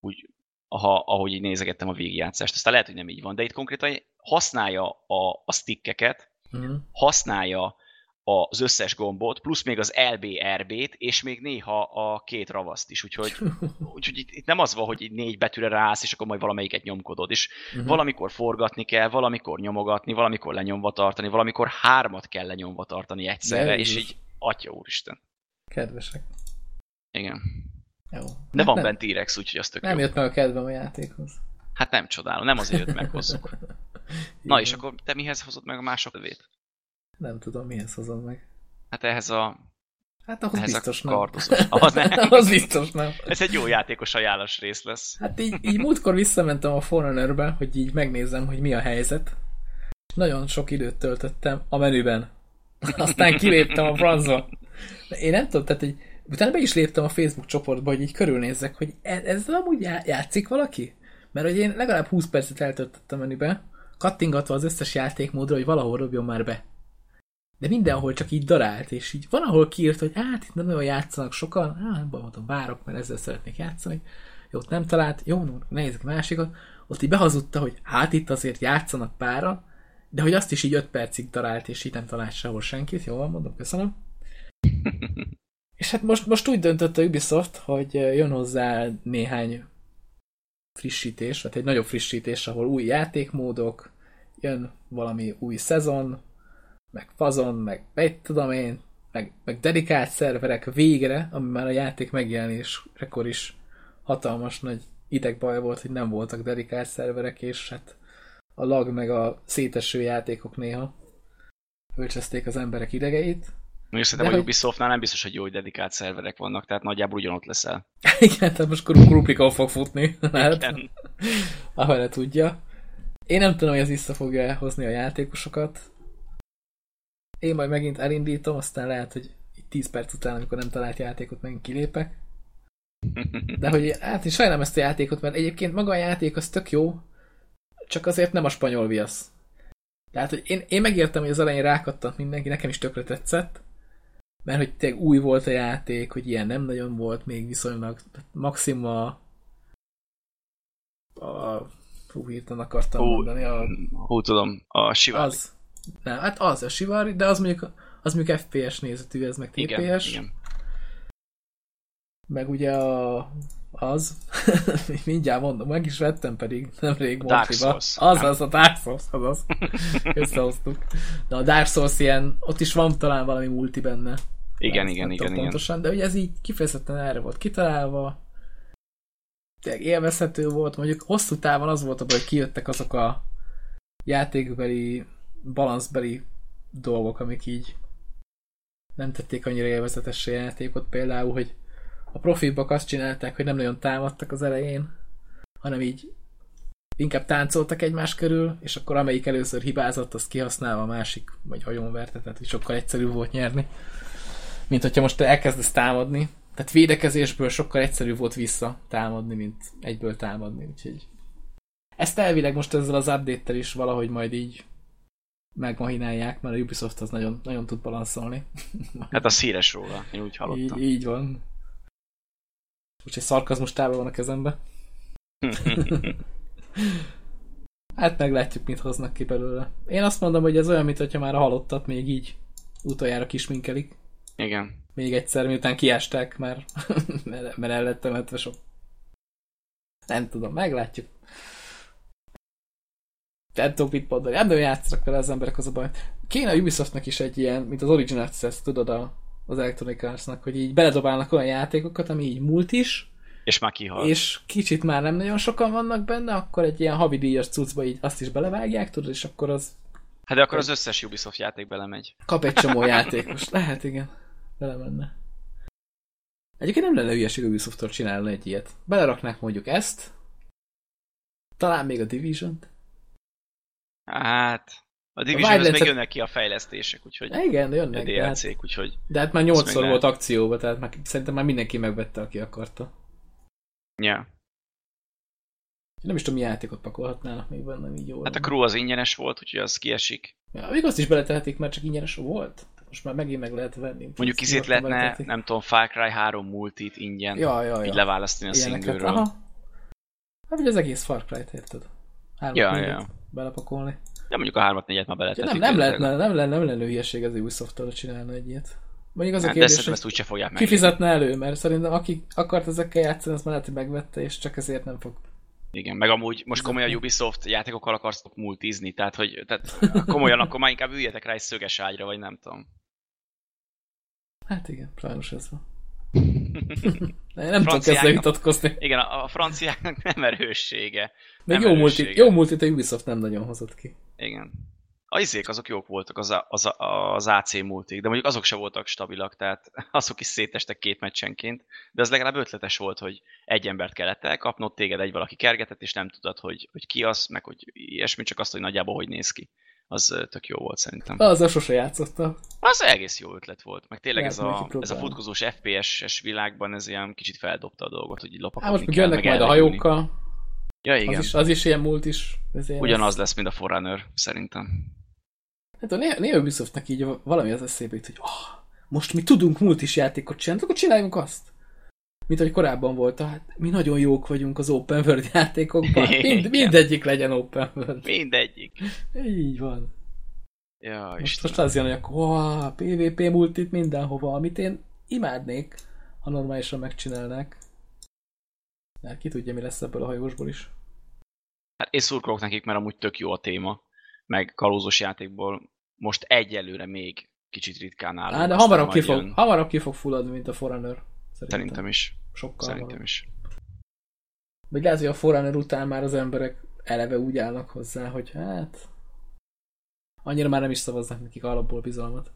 Úgy, aha, ahogy így nézegettem a végigjátszást. Aztán lehet, hogy nem így van, de itt konkrétan használja a, a stickeket, Mhm. használja az összes gombot, plusz még az LBRB-t, és még néha a két ravaszt is, úgyhogy, úgyhogy itt, itt nem az van, hogy így négy betűre ráállsz, és akkor majd valamelyiket nyomkodod, és Mhm. valamikor forgatni kell, valamikor nyomogatni, valamikor lenyomva tartani, valamikor hármat kell lenyomva tartani egyszerre, De és így, atya úristen. Kedvesek. Igen. Jó. De Hát van nem, bent T-rex, úgyhogy az tök Nem jó. jött meg a kedvem a játékhoz. Hát nem csodálom, nem azért jött meg hozzuk. Na és akkor te mihez hozod meg a mások levét? Nem tudom, mihez hozom meg. Hát ehhez a, Hát ahhoz ehhez biztos a nem. kardozós. Ahhoz nem. ahhoz biztos nem. Ez egy jó játékos ajánlás rész lesz. Hát így, így múltkor visszamentem a Forerunnerbe, hogy így megnézzem, hogy mi a helyzet. Nagyon sok időt töltöttem a menüben. Aztán kiléptem a francba. Én nem tudom, tehát egy, utána be is léptem a Facebook csoportba, hogy így körülnézzek, hogy e- ezzel amúgy já- játszik valaki? Mert hogy én legalább 20 percet eltöltöttem menübe, kattingatva az összes játékmódra, hogy valahol dobjon már be. De mindenhol csak így darált, és így van, ahol kiírt, hogy hát itt nem nagyon játszanak sokan, hát nem baj, mondom, várok, mert ezzel szeretnék játszani. Jó, ott nem talált, jó, nézzük másikat. Ott így behazudta, hogy hát itt azért játszanak pára, de hogy azt is így 5 percig darált, és így nem talált sehol senkit. Jó van, mondom, köszönöm. és hát most, most úgy döntött a Ubisoft, hogy jön hozzá néhány frissítés, vagy egy nagyobb frissítés, ahol új játékmódok, jön valami új szezon, meg fazon, meg egy tudom én, meg, meg dedikált szerverek végre, ami már a játék megjelenésekor is hatalmas nagy idegbaj volt, hogy nem voltak dedikált szerverek, és hát a lag meg a széteső játékok néha ölcsözték az emberek idegeit. Mondjuk szerintem De a Ubisoftnál nem biztos, hogy jó, hogy dedikált szerverek vannak, tehát nagyjából ugyanott leszel. Igen, tehát most kru- kruplikon fog futni. Igen. ahol tudja. Én nem tudom, hogy ez vissza fogja hozni a játékosokat. Én majd megint elindítom, aztán lehet, hogy így 10 perc után, amikor nem talált játékot, megint kilépek. De hogy hát én sajnálom ezt a játékot, mert egyébként maga a játék az tök jó, csak azért nem a spanyol viasz. Tehát, hogy én, én megértem, hogy az elején rákattant mindenki, nekem is tökre tetszett, mert hogy tényleg új volt a játék, hogy ilyen nem nagyon volt még viszonylag, maximum a, a hú, hirtelen akartam Hú, mondani, a, Hú, tudom, a Siváli. az, nem, hát az a Sivari, de az mondjuk, az mondjuk FPS nézetű, ez meg TPS. Igen, igen. Meg ugye a, az, mindjárt mondom, meg is vettem pedig nemrég A Dark Montliba. Souls. Az az, a Dark Souls, az az. Összehoztuk. De a Dark Souls ilyen, ott is van talán valami multi benne. Igen, igen, igen, igen. Pontosan, de ugye ez így kifejezetten erre volt kitalálva. Tényleg élvezhető volt, mondjuk hosszú távon az volt, hogy kijöttek azok a játékbeli, balanszbeli dolgok, amik így nem tették annyira élvezetessé a játékot, például, hogy a profibak azt csinálták, hogy nem nagyon támadtak az elején, hanem így inkább táncoltak egymás körül, és akkor amelyik először hibázott, azt kihasználva a másik, vagy agyonverte, tehát hogy sokkal egyszerűbb volt nyerni. Mint hogyha most te elkezdesz támadni, Tehát védekezésből sokkal egyszerűbb volt vissza támadni, mint egyből támadni, úgyhogy ezt elvileg most ezzel az update is valahogy majd így megmahinálják, mert a Ubisoft az nagyon, nagyon tud balanszolni. Hát a szíres róla, én úgy hallottam. Így, így van. Úgyhogy szarkazmus távol van a kezembe. hát meglátjuk, mit hoznak ki belőle. Én azt mondom, hogy ez olyan, mintha már a halottat még így utoljára kisminkelik. Igen. Még egyszer, miután kiásták, mert, mert el lett temetve sok. Nem tudom, meglátjuk. Nem tudok mit mondani. Nem játszanak vele az emberek, az a baj. Kéne a Ubisoftnak is egy ilyen, mint az Origin Access, tudod, a, az Electronic Arts-nak, hogy így beledobálnak olyan játékokat, ami így múlt is, és már kihal. És kicsit már nem nagyon sokan vannak benne, akkor egy ilyen havidíjas cuccba így azt is belevágják, tudod, és akkor az... Hát de akkor az összes Ubisoft játék belemegy. Kap egy csomó játékos. Lehet, igen. Belemenne. Egyébként nem lenne hülyeség Ubisoft-tól csinálni egy ilyet. Beleraknák mondjuk ezt, talán még a Division-t. Hát, a Division az még jönnek ki a fejlesztések, úgyhogy... Igen, jönnek. A DLC-k, hát, úgyhogy... De hát már nyolcszor volt akcióban, tehát már, szerintem már mindenki megvette, aki akarta. Ja. Nem is tudom, mi játékot pakolhatnának még benne így jól. Hát a crew az ingyenes volt, úgyhogy az kiesik. Ja, még azt is beletehetik, mert csak ingyenes volt. Most már megint meg lehet venni. Mondjuk izét lehetne, nem tudom, Far Cry 3 multit ingyen. Ja, ja, ja. Így leválasztani a szingőről. Hát vagy az egész Far Cry-t érted? Hármat ja, ja. belepakolni. Ja, mondjuk a 3 4 már. Ja, nem, nem, lehetne, nem, lenne, nem lenne hülyeség az Ubisoft-tal csinálni egy ilyet. Mondjuk az hát, a kérdés, de ezt úgyse fogják meg. Kifizetne elő, mert szerintem aki akart ezekkel játszani, az már lehet, hogy megvette, és csak ezért nem fog. Igen, meg amúgy most komolyan Ubisoft játékokkal akartok multizni, tehát hogy tehát komolyan akkor már inkább üljetek rá egy szöges ágyra, vagy nem tudom. Hát igen, sajnos ez van. Nem tudok ezzel vitatkozni. Igen, a, a franciáknak nem erőssége. Meg jó, multi, jó multit a Ubisoft nem nagyon hozott ki. Igen. A izék azok jók voltak, az, a, az, a, az AC multik, de mondjuk azok se voltak stabilak, tehát azok is szétestek két meccsenként, de az legalább ötletes volt, hogy egy embert kellett elkapnod, téged egy valaki kergetett, és nem tudod, hogy, hogy ki az, meg hogy ilyesmi, csak azt, hogy nagyjából hogy néz ki. Az tök jó volt szerintem. Az a sose játszottam. Az egész jó ötlet volt, meg tényleg ez a, ez a futkozós FPS-es világban ez ilyen kicsit feldobta a dolgot, hogy így lopakodni Hát most jönnek majd a hajókkal. Ja, igen. Az is, az is ilyen múlt is. Ez Ugyanaz lesz, mint a Forerunner, szerintem. Hát a néha, Ubisoftnak így valami az eszébe hogy oh, most mi tudunk multis játékot csinálni, akkor csináljunk azt. Mint ahogy korábban volt, hát mi nagyon jók vagyunk az open world játékokban. Mind, mindegyik legyen open world. Mindegyik. Így van. Ja, most, most az jön, hogy akkor oh, PvP multit mindenhova, amit én imádnék, ha normálisan megcsinálnák. Mert ki tudja, mi lesz ebből a hajósból is. Hát én szurkolok nekik, mert amúgy tök jó a téma, meg kalózos játékból most egyelőre még kicsit ritkán áll. Á, de hamarabb ki, fog, hamarabb ki fog fulladni, mint a Forerunner. Szerintem, szerintem is. Sokkal Szerintem hamarabb. is. Még lehet, hogy a Forerunner után már az emberek eleve úgy állnak hozzá, hogy hát annyira már nem is szavaznak nekik alapból bizalmat.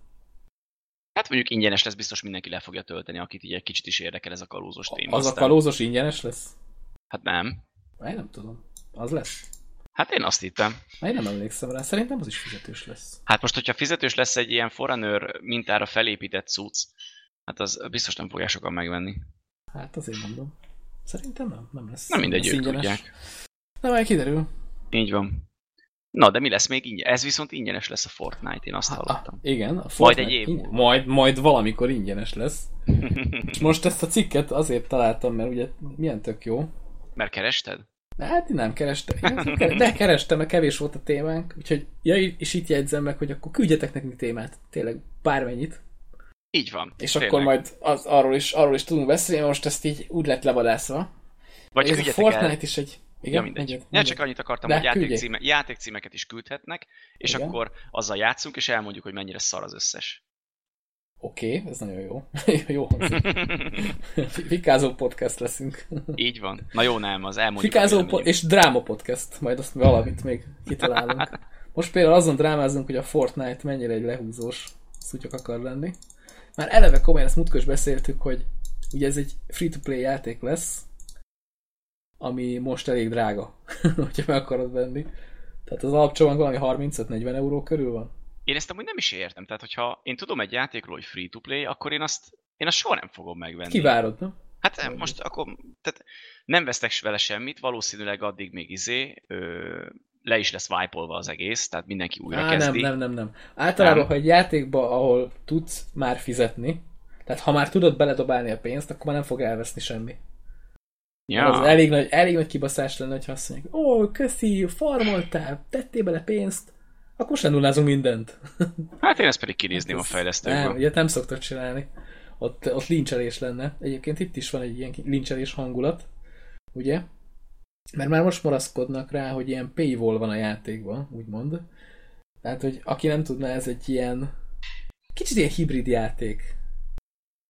Hát mondjuk ingyenes lesz, biztos mindenki le fogja tölteni, akit így egy kicsit is érdekel ez a kalózos téma. Az aztán... a kalózos ingyenes lesz? Hát nem. Én nem tudom. Az lesz? Hát én azt hittem. Én nem emlékszem rá, szerintem az is fizetős lesz. Hát most, hogyha fizetős lesz egy ilyen Forerunner mintára felépített cucc, hát az biztos nem fogják sokan megvenni. Hát azért mondom. Szerintem nem, nem lesz. Nem mindegy, ők tudják. Na, majd kiderül. Így van. Na, de mi lesz még ingyen? Ez viszont ingyenes lesz a Fortnite, én azt hallottam. Ha, igen, a Fortnite majd egy év múlva. Majd, majd valamikor ingyenes lesz. És most ezt a cikket azért találtam, mert ugye milyen tök jó. Mert kerested? Hát nem kerestem. De kerestem, mert kevés volt a témánk. Úgyhogy, ja, és itt jegyzem meg, hogy akkor küldjetek nekünk témát. Tényleg bármennyit. Így van. És tényleg. akkor majd az, arról, is, arról is tudunk beszélni, most ezt így úgy lett levadászva. Vagy ez a Fortnite el. is egy... Igen, ja, mindegy. mindegy. Ja, csak annyit akartam, De hogy játékcíme, játékcímeket is küldhetnek, és Igen. akkor azzal játszunk, és elmondjuk, hogy mennyire szar az összes. Oké, okay, ez nagyon jó. jó Fikázó podcast leszünk. Így van. Na jó, nem, az elmondjuk. Fikázó po- és dráma podcast, majd azt valamit még kitalálunk. Most például azon drámázunk, hogy a Fortnite mennyire egy lehúzós szutyok akar lenni. Már eleve komolyan ezt múltkor beszéltük, hogy ugye ez egy free-to-play játék lesz, ami most elég drága, hogyha meg akarod venni. Tehát az alapcsomag valami 35-40 euró körül van. Én ezt amúgy nem is értem. Tehát, hogyha én tudom egy játékról, hogy free-to-play, akkor én azt én azt soha nem fogom megvenni. Kivárod, nem? Hát nem, most akkor tehát nem vesztek vele semmit, valószínűleg addig még izé, ö, le is lesz wipe az egész, tehát mindenki újra Á, kezdi. nem, nem, nem, nem. Általában, Nem. ha egy játékba, ahol tudsz már fizetni, tehát ha már tudod beledobálni a pénzt, akkor már nem fog elveszni semmi. Ja. Az elég nagy, elég nagy kibaszás lenne, ha azt mondják, ó, köszi, farmoltál, tettél bele pénzt, akkor sem nullázunk mindent. Hát én ezt pedig kinézném a Nem, fejlesztőkből. ugye nem szoktak csinálni. Ott, ott lincselés lenne. Egyébként itt is van egy ilyen lincselés hangulat, ugye? Mert már most moraszkodnak rá, hogy ilyen paywall van a játékban, úgymond. Tehát, hogy aki nem tudná, ez egy ilyen kicsit ilyen hibrid játék.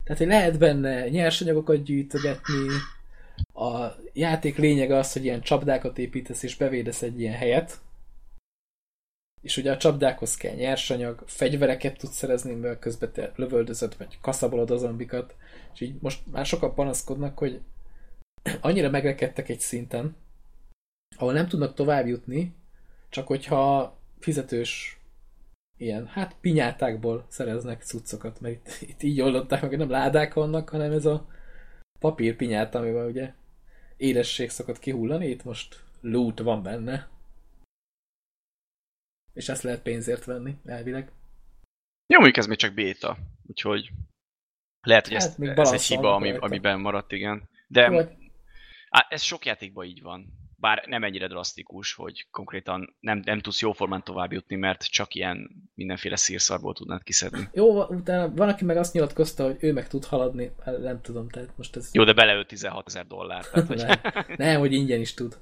Tehát, hogy lehet benne nyersanyagokat gyűjtögetni, a játék lényege az, hogy ilyen csapdákat építesz és bevédesz egy ilyen helyet, és ugye a csapdákhoz kell nyersanyag, fegyvereket tudsz szerezni, mivel közben te lövöldözöd, vagy kaszabolod a zombikat, és így most már sokan panaszkodnak, hogy annyira megrekedtek egy szinten, ahol nem tudnak tovább jutni, csak hogyha fizetős ilyen, hát pinyátákból szereznek cuccokat, mert itt, itt így oldották meg, hogy nem ládák vannak, hanem ez a papír pinyát, amivel ugye édesség szokott kihullani, itt most loot van benne. És ezt lehet pénzért venni, elvileg. Jó, mondjuk ez még csak béta, úgyhogy lehet, hogy Hát, ez, még ez egy hiba, ami, amiben maradt, igen. De Vagy, á, ez sok játékban így van. Bár nem ennyire drasztikus, hogy konkrétan nem, nem tudsz jóformán tovább jutni, mert csak ilyen mindenféle szírszarból tudnád kiszedni. jó, utána van, aki meg azt nyilatkozta, hogy ő meg tud haladni, hát nem tudom, tehát most ez... Jó, de beleölt 16 ezer dollár. Tehát, hogy... nem, nem, hogy ingyen is tud.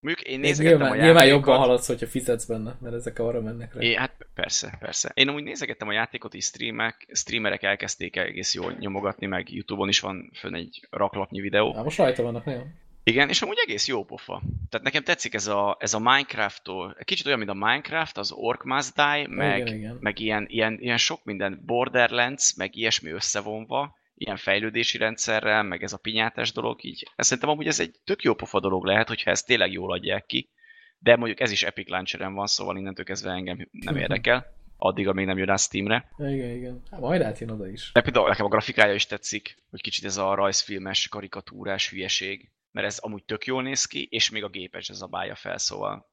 Mondjuk én nézegettem nyilván, a nyilván játékot. jobban haladsz, hogyha fizetsz benne, mert ezek arra mennek rá. É, hát persze, persze. Én amúgy nézegettem a játékot, és streamek, streamerek elkezdték egész jól nyomogatni, meg Youtube-on is van fönn egy raklapnyi videó. Na, most rajta vannak nagyon. Igen, és amúgy egész jó pofa. Tehát nekem tetszik ez a, ez a Minecraft-tól, kicsit olyan, mint a Minecraft, az Orc Must Die, meg, Igen, igen. meg ilyen, ilyen, ilyen sok minden Borderlands, meg ilyesmi összevonva, ilyen fejlődési rendszerrel, meg ez a pinyátás dolog, így. Ezt szerintem amúgy ez egy tök jó pofa dolog lehet, hogyha ezt tényleg jól adják ki, de mondjuk ez is Epic Launcheren van, szóval innentől kezdve engem nem érdekel, addig, amíg nem jön rá Steamre. Igen, igen. Hát majd átjön oda is. De például nekem a grafikája is tetszik, hogy kicsit ez a rajzfilmes, karikatúrás hülyeség, mert ez amúgy tök jól néz ki, és még a gépes ez zabálja fel, szóval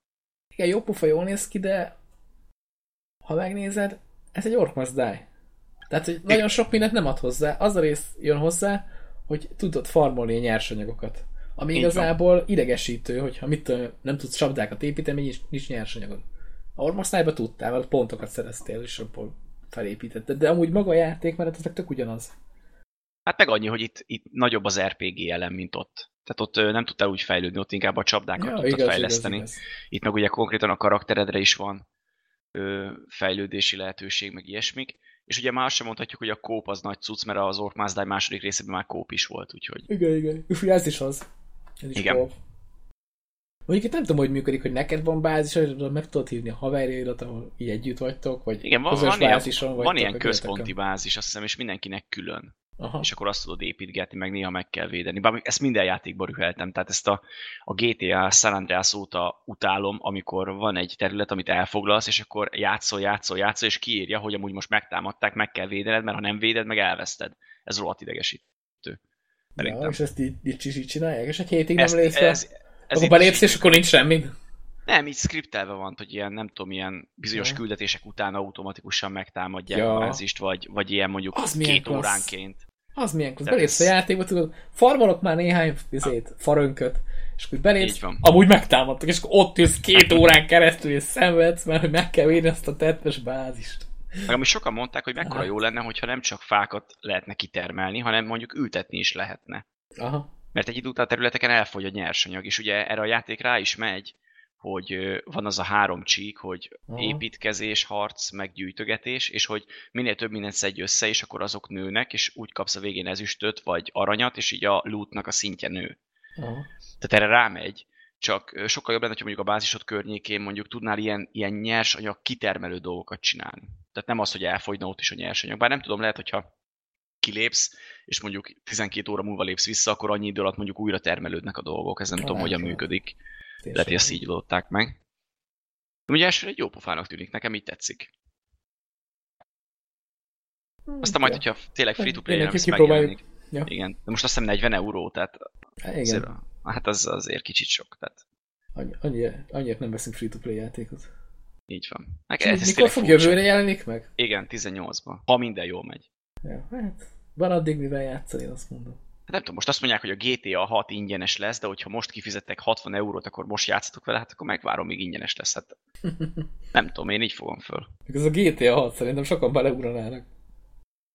Igen, jó pofa jól néz ki, de ha megnézed, ez egy Die. Tehát, hogy nagyon sok mindent nem ad hozzá. Az a rész jön hozzá, hogy tudod farmolni a nyersanyagokat. Ami Így igazából idegesítő, hogyha mit nem tudsz csapdákat építeni, nincs, nincs nyersanyagod. A Die-ba tudtál, mert pontokat szereztél, és abból felépítetted. De amúgy maga a játék, mert ezek tök ugyanaz. Hát meg annyi, hogy itt, itt nagyobb az RPG elem, mint ott. Tehát ott nem tudtál úgy fejlődni, ott inkább a csapdákat ja, tudtad fejleszteni. igaz, igaz. Itt meg ugye konkrétan a karakteredre is van ö, fejlődési lehetőség, meg ilyesmik. És ugye már azt sem mondhatjuk, hogy a kóp az nagy cucc, mert az Die második részében már kóp is volt, úgyhogy... Igen, igen. Üfü, ez is az. Ez is Igen. Kóp. Mondjuk itt nem tudom, hogy működik, hogy neked van bázis, hogy meg tudod hívni a haverjaidat, ahol így együtt vagytok, vagy Igen, van, közös van, ilyen, bázison vagytok. van ilyen központi bázis, azt hiszem, és mindenkinek külön. Aha. és akkor azt tudod építgetni, meg néha meg kell védeni. Bár ezt minden játékban rüheltem, tehát ezt a, a GTA San Andreas óta utálom, amikor van egy terület, amit elfoglalsz, és akkor játszol, játszol, játszol, és kiírja, hogy amúgy most megtámadták, meg kell védened, mert ha nem véded, meg elveszted. Ez rohadt idegesítő. Ja, és ezt így, így, így csinálják, és egy hétig Ez, nem lépsz ez, be, ez akkor belépsz, és akkor nincs semmi. Nem, így skriptelve van, hogy ilyen, nem tudom, ilyen bizonyos Ja. küldetések után automatikusan megtámadják Ja. a bázist, vagy, vagy ilyen mondjuk Az két klassz. óránként. Az milyen klassz. Belépsz a játékba, tudod, farmolok már néhány izét, farönköt, és akkor belépsz, amúgy megtámadtak, és akkor ott ülsz két órán keresztül, és szenvedsz, mert hogy meg kell védeni ezt a tettes bázist. Meg amit sokan mondták, hogy mekkora jó lenne, hogyha nem csak fákat lehetne kitermelni, hanem mondjuk ültetni is lehetne. Aha. Mert egy idő után a területeken elfogy a nyersanyag, és ugye erre a játék rá is megy, hogy van az a három csík, hogy építkezés, harc, meg gyűjtögetés, és hogy minél több mindent szedj össze, és akkor azok nőnek, és úgy kapsz a végén ezüstöt, vagy aranyat, és így a lootnak a szintje nő. Aha. Tehát erre rámegy, csak sokkal jobb lenne, hogyha mondjuk a bázisod környékén mondjuk tudnál ilyen, ilyen nyersanyag kitermelő dolgokat csinálni. Tehát nem az, hogy elfogyna ott is a nyersanyag. Bár nem tudom, lehet, hogyha kilépsz, és mondjuk 12 óra múlva lépsz vissza, akkor annyi idő alatt mondjuk újra termelődnek a dolgok. Ez nem tudom, Lehet, hogyan működik. Tényleg. Lehet, hogy ezt így oldották meg. Ugye elsőre egy jó pofának tűnik, nekem így tetszik. Aztán majd, hogyha tényleg free-to-play Mindenki ez kipróbáljuk. megjelenik. Ja. Igen, de most azt hiszem 40 euró, tehát Hát azért, igen, hát az azért kicsit sok, tehát annyi, annyi, annyit nem veszünk free-to-play játékot. így van. Meg, És ez mikor fog furcsa. jövőre jelenik meg? Igen, 18-ban. Ha minden jól megy. Ja, hát van addig mivel játszani, azt mondom. Hát nem tudom, most azt mondják, hogy a GTA 6 ingyenes lesz, de hogyha most kifizettek 60 eurót, akkor most játszatok vele, hát akkor megvárom, míg ingyenes lesz. Hát nem tudom, én így fogom föl. Ez a GTA 6 szerintem sokan beleugranának.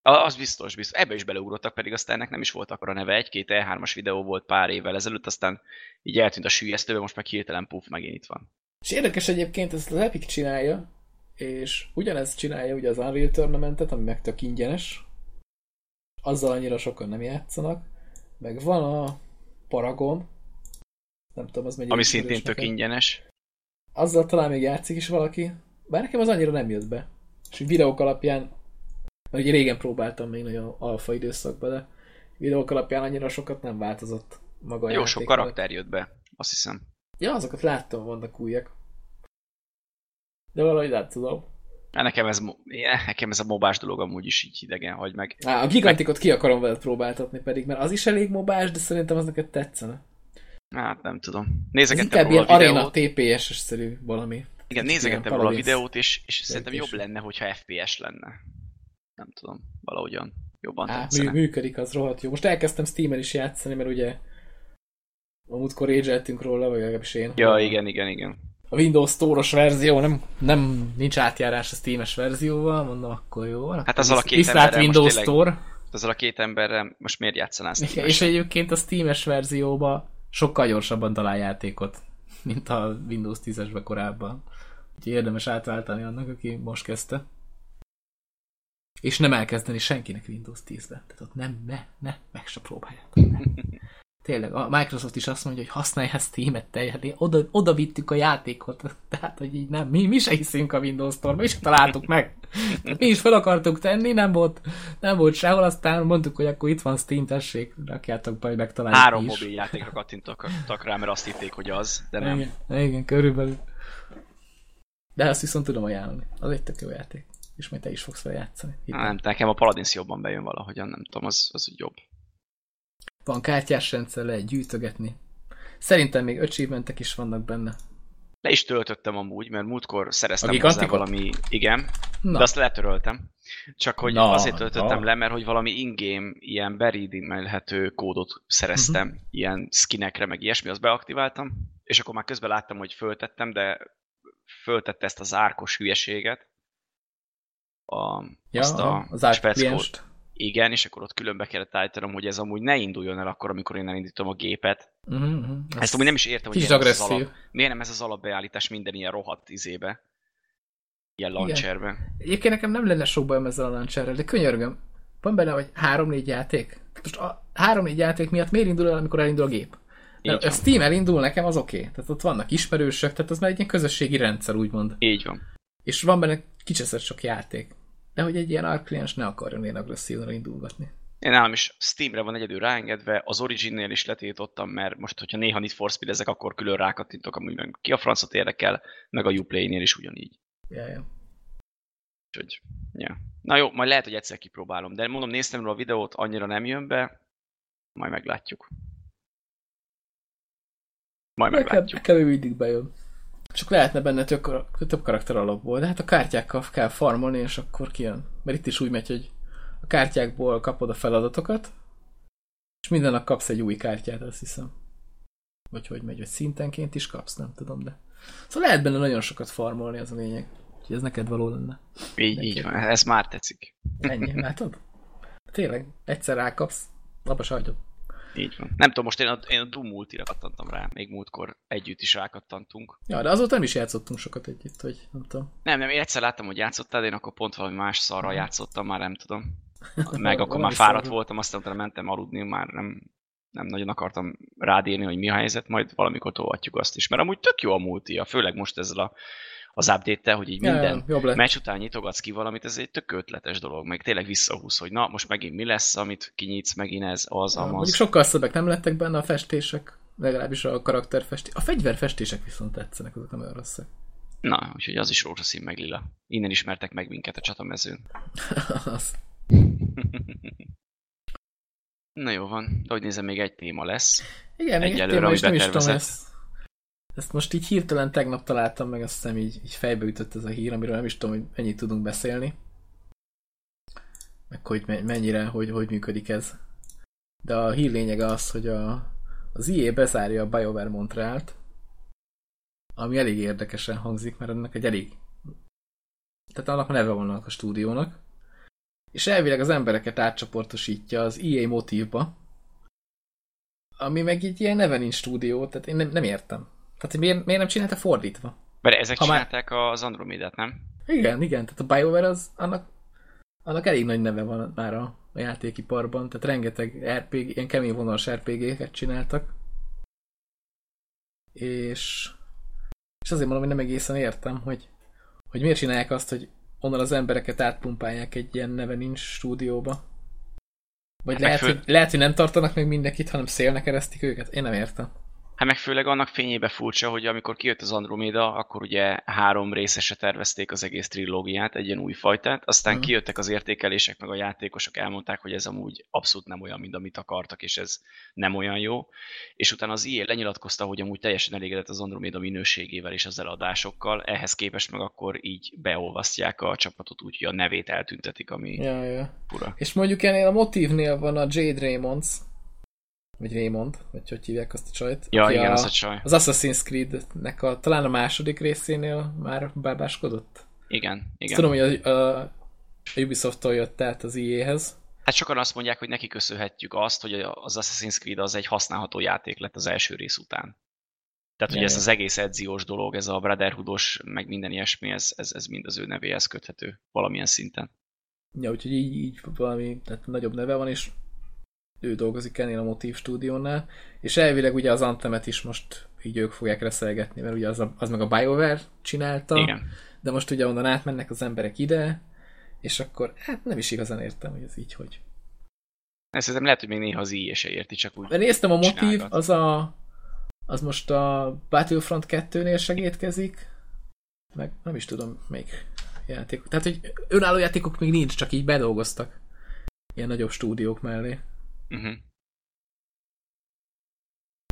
Az biztos, biztos. Ebbe is beleugrottak, pedig aztán ennek nem is volt akkor a neve. Egy-két E3-as videó volt pár évvel ezelőtt, aztán így eltűnt a sűjesztőbe, most meg hirtelen puf, megint itt van. És érdekes egyébként, ezt az Epic csinálja, és ugyanezt csinálja ugye az Unreal Tournamentet, ami meg tök ingyenes. Azzal annyira sokan nem játszanak. Meg van a Paragon, nem tudom, az megy Ami szintén tök ingyenes. Azzal talán még játszik is valaki, bár nekem az annyira nem jött be. És videók alapján, mert ugye régen próbáltam még nagyon alfa időszakban, de videók alapján annyira sokat nem változott maga a Jó játék. sok karakter jött be, azt hiszem. Ja, azokat láttam, vannak újak. De valahogy nem tudom. Hát Nekem ez, nekem ez a mobás dolog amúgy is így idegen, hogy meg. Á, a gigantikot ki akarom veled próbáltatni pedig, mert az is elég mobás, de szerintem az neked tetszene. Hát nem tudom. Nézegettem róla a arena videót. TPS-es-szerű valami. Igen, nézegettem róla a videót, és, és szerintem jobb lenne, hogyha FPS lenne. Nem tudom, valahogyan jobban Á, mű, tetszene. működik, az rohadt jó. Most elkezdtem Steam-en is játszani, mert ugye a múltkor róla, vagy legalábbis én. Ja, hogy igen, igen, igen. A Windows Store-os verzió, nem, nem nincs átjárás a Steam-es verzióval, mondom, akkor jó. Hát azzal a két viszlát Windows tényleg Store. Azzal a két emberrel most miért játszanál Steam-esen? és egyébként a Steam-es verzióba sokkal gyorsabban talál játékot, mint a Windows 10-esbe korábban. Úgyhogy érdemes átváltani annak, aki most kezdte. És nem elkezdeni senkinek Windows 10-be. Tehát ott nem, ne, ne, meg se próbáljátok. Ne. Tényleg, a Microsoft is azt mondja, hogy használj ezt Steam-et teljesen. Oda, oda vittük a játékot. Tehát, hogy így nem, mi, mi se hiszünk a Windows Store-ba, mi se találtuk meg. Mi is fel akartuk tenni, nem volt, nem volt sehol, aztán mondtuk, hogy akkor itt van Steam, tessék, rakjátok be, hogy megtaláljuk Három is. mobil játékra kattintottak rá, mert azt hitték, hogy az, de nem. Igen, igen, körülbelül. De ezt viszont tudom ajánlani. Az egy tök jó játék. És majd te is fogsz vele játszani. Itt Nem, nekem a Paladins jobban bejön valahogyan, nem tudom, az, az úgy jobb. Van kártyás rendszer, lehet gyűjtögetni. Szerintem még achievementek is vannak benne. Le is töltöttem amúgy, mert múltkor szereztem hozzá valami, igen, Na, de azt letöröltem. Csak hogy Na, azért töltöttem na. le, mert hogy valami in-game, ilyen beredeemelhető kódot szereztem, Mhm. ilyen skinekre, meg ilyesmi, azt beaktiváltam, és akkor már közben láttam, hogy föltettem, de föltette ezt az árkos hülyeséget. A, ja, azt a az klienst. Igen, és akkor ott különbe kellett állítanom, hogy ez amúgy ne induljon el akkor, amikor én elindítom a gépet. Uh-huh. Ezt amúgy nem is értem, hogy miért ez az alap, miért nem ez az alapbeállítás minden ilyen rohadt izébe. Ilyen launcherbe. Egyébként nekem nem lenne sok bajom ezzel a launcherrel, de könyörgöm. Van benne, hogy három-négy játék. Most a három-négy játék miatt miért indul el, amikor elindul a gép? Így a. Steam elindul nekem, az oké. Okay. Tehát ott vannak ismerősök, tehát az már egy ilyen közösségi rendszer, úgymond. Így van. És van benne kicseszett sok játék. De hogy egy ilyen ARC kliens ne akarjon én agresszívan indulgatni. Én nálam is Steamre van egyedül ráengedve, az Originnél is letiltottam, mert most, hogyha néha Need for Speed ezek, akkor külön rákattintok, amúgy meg ki a francot érdekel, meg a Uplay-nél is ugyanígy. Ja, ja. Úgyhogy, ja. Na jó, majd lehet, hogy egyszer kipróbálom, de mondom, néztem róla a videót, annyira nem jön be, majd meglátjuk. Majd meglátjuk. ő mindig bejön. Csak lehetne benne több, több karakter alapból, de hát a kártyákkal kell farmolni, és akkor kijön. Mert itt is úgy megy, hogy a kártyákból kapod a feladatokat, és minden nap kapsz egy új kártyát, azt hiszem. Vagy hogy megy, vagy szintenként is kapsz, nem tudom, de... Szóval lehet benne nagyon sokat farmolni, az a lényeg. Úgyhogy ez neked való lenne. Így, így van, ez már tetszik. Ennyi, látod? Tényleg, egyszer rákapsz, abba se hagyod. Így van. Nem tudom, most én a, én a Doom multira kattantam rá, még múltkor együtt is rákattantunk. Ja, de azóta nem is játszottunk sokat együtt, hogy nem tudom. Nem, nem, én egyszer láttam, hogy játszottál, de én akkor pont valami más szarral játszottam, már nem tudom. Meg akkor már fáradt szarra. voltam, aztán utána mentem aludni, már nem, nem nagyon akartam rádírni, hogy mi a helyzet, majd valamikor tolhatjuk azt is. Mert amúgy tök jó a multia, főleg most ezzel a, az update hogy így minden ja, meccs után nyitogatsz ki valamit, ez egy tök ötletes dolog, meg tényleg visszahúz, hogy na, most megint mi lesz, amit kinyitsz, megint ez, az, Ja, amaz. sokkal szebbek nem lettek benne a festések, legalábbis a karakterfestések. A fegyverfestések viszont tetszenek, azok nem olyan rosszak. Na, úgyhogy az is rózsaszín meg lila. Innen ismertek meg minket a csatamezőn. Az. Na jó van, de hogy nézem, még egy téma lesz. Igen, még egy Egyelőre, téma, és nem is tudom, ezt, ezt most így hirtelen tegnap találtam meg, azt hiszem így, így fejbe ütött ez a hír, amiről nem is tudom, hogy mennyit tudunk beszélni. Meg hogy me- mennyire, hogy, hogy működik ez. De a hír lényege az, hogy a, az IE bezárja a BioWare Montrealt, ami elég érdekesen hangzik, mert ennek egy elég... Tehát annak a neve van a stúdiónak. És elvileg az embereket átcsoportosítja az EA motívba, ami meg így ilyen neve nincs stúdió, tehát én nem, nem értem. Tehát miért, miért nem csinálta fordítva? Mert ezek Ha már- csinálták az Andromedát, nem? Igen, igen, tehát a BioWare az, annak, annak elég nagy neve van már a, játékiparban, tehát rengeteg RPG, ilyen kemény vonalas RPG-ket csináltak. És, és azért mondom, hogy nem egészen értem, hogy, hogy miért csinálják azt, hogy onnan az embereket átpumpálják egy ilyen neve nincs stúdióba. Vagy Hát lehet, hogy, lehet, hogy nem tartanak meg mindenkit, hanem szélnek eresztik őket. Én nem értem. Hát meg főleg annak fényébe furcsa, hogy amikor kijött az Andromeda, akkor ugye három részesre tervezték az egész trilógiát, egy ilyen új fajtát, aztán Mhm. kijöttek az értékelések, meg a játékosok elmondták, hogy ez amúgy abszolút nem olyan, mint amit akartak, és ez nem olyan jó. És utána az IE lenyilatkozta, hogy amúgy teljesen elégedett az Andromeda minőségével és az eladásokkal, ehhez képest meg akkor így beolvasztják a csapatot úgy, hogy a nevét eltüntetik, ami Ja, ja. fura. És mondjuk ennél a motívnél van a Jade Raymonds, vagy Raymond, vagy hogy hívják azt a csajt. Ja, igen, a, az a csaj. Az Assassin's Creed-nek a, talán a második részénél már bábáskodott. Igen, Igen. Tudom, hogy a, a, a Ubisoft-tól jött át az EA-hez. Hát sokan azt mondják, hogy neki köszönhetjük azt, hogy az Assassin's Creed az egy használható játék lett az első rész után. Tehát, hogy ez az egész edziós dolog, ez a Brotherhoodos, meg minden ilyesmi, ez, ez, ez mind az ő nevéhez köthető valamilyen szinten. Ja, úgyhogy így, így valami tehát nagyobb neve van, és ő dolgozik ennél a Motív stúdiónál, és elvileg ugye az Anthemet is most így ők fogják reszelgetni, mert ugye az, a, az meg a BioWare csinálta, Igen. de most ugye onnan átmennek az emberek ide, és akkor hát nem is igazán értem, hogy ez így hogy. Ezt szerintem lehet, hogy még néha az IE se érti, csak úgy. De néztem a motív, Csinálgat. az a az most a Battlefront 2-nél segítkezik, meg nem is tudom még játék. Tehát, hogy önálló játékok még nincs, csak így bedolgoztak ilyen nagyobb stúdiók mellé. Uh-huh.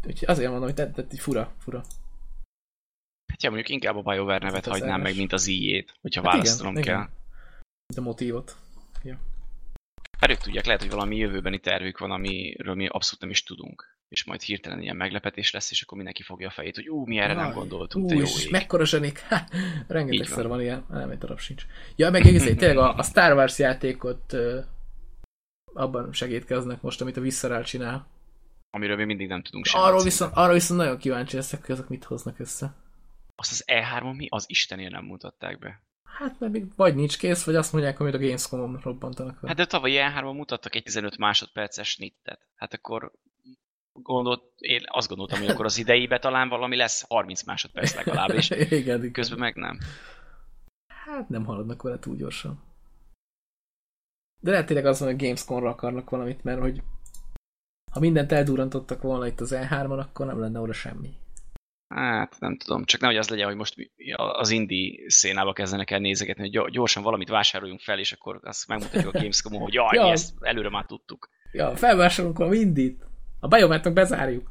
Úgyhogy azért mondom, hogy tehát, tehát így fura, fura. Hát ja, mondjuk inkább a BioWare nevet Hát hagynám meg, mint az IE-t, hogyha Hát igen, választanom igen. kell. De motívot. Hát ők tudják, lehet, hogy valami jövőbeni tervük van, amiről mi abszolút nem is tudunk. És majd hirtelen ilyen meglepetés lesz, és akkor mindenki fogja a fejét, hogy ú, mi erre nem Jaj, gondoltunk, te jó és ég. mekkora zsenik. Ha, rengetegszer van. van. ilyen, nem egy darab sincs. Ja, meg egész tényleg a, a Star Wars játékot abban segítkeznek most, amit a Visceral csinál. Amiről mi mindig nem tudunk semmit. Arról viszont, arról viszont nagyon kíváncsi leszek, hogy azok mit hoznak össze. Azt az E3-on mi? Az Istenért nem mutatták be. Hát mert még vagy nincs kész, vagy azt mondják, amit a Gamescom-on robbantanak fel. Hát de tavalyi E3-on mutattak egy 15 másodperces snittet. Hát akkor gondolt, én azt gondoltam, hogy akkor az ideibe talán valami lesz 30 másodperc legalább, és igen, igen. közben meg nem. Hát nem haladnak vele túl gyorsan. De lehet tényleg az van, hogy Gamescom-ra akarnak valamit, mert hogy ha mindent eldurrantottak volna itt az E3-on, akkor nem lenne oda semmi. Hát nem tudom, csak nehogy az legyen, hogy most az indie szénába kezdenek el nézegetni, hogy gyor- gyorsan valamit vásároljunk fel, és akkor azt megmutatjuk a Gamescom-on, hogy jaj, Ja. mi ezt előre már tudtuk. Ja, felvásárolunk valami indit. A biomártnak bezárjuk.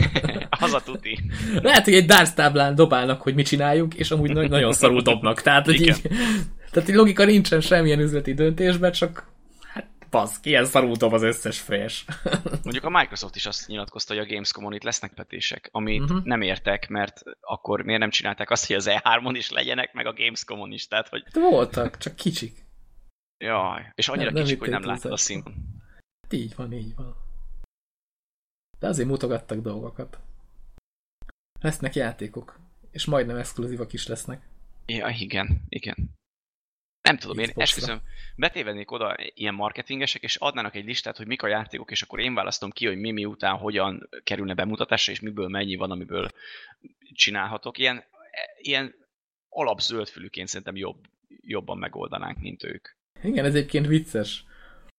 az a tuti. Lehet, hogy egy dárc táblán dobálnak, hogy mit csináljunk, és amúgy nagy- nagyon szarul dobnak. Tehát, hogy Igen. így, tehát így logika nincsen semmilyen üzleti döntésben, csak hát basz, ilyen szarul dob az összes fresh. Mondjuk a Microsoft is azt nyilatkozta, hogy a Gamescom-on itt lesznek petések, amit uh-huh. nem értek, mert akkor miért nem csinálták azt, hogy az E3-on is legyenek, meg a Gamescom-on is, tehát hogy De voltak, csak kicsik. jaj, és annyira Nem- nem kicsik, hogy nem láttad a színpon. Hát Így van, így van. De azért mutogattak dolgokat. Lesznek játékok, és majdnem exkluzívak is lesznek. Ja, igen, igen. Nem tudom, én esküszöm, betévednék oda ilyen marketingesek, és adnának egy listát, hogy mik a játékok, és akkor én választom ki, hogy mi miután hogyan kerülne bemutatásra, és miből mennyi van, amiből csinálhatok. Ilyen, ilyen alapzöldfülűként szerintem jobb, jobban megoldanánk, mint ők. Igen, ez egyébként vicces,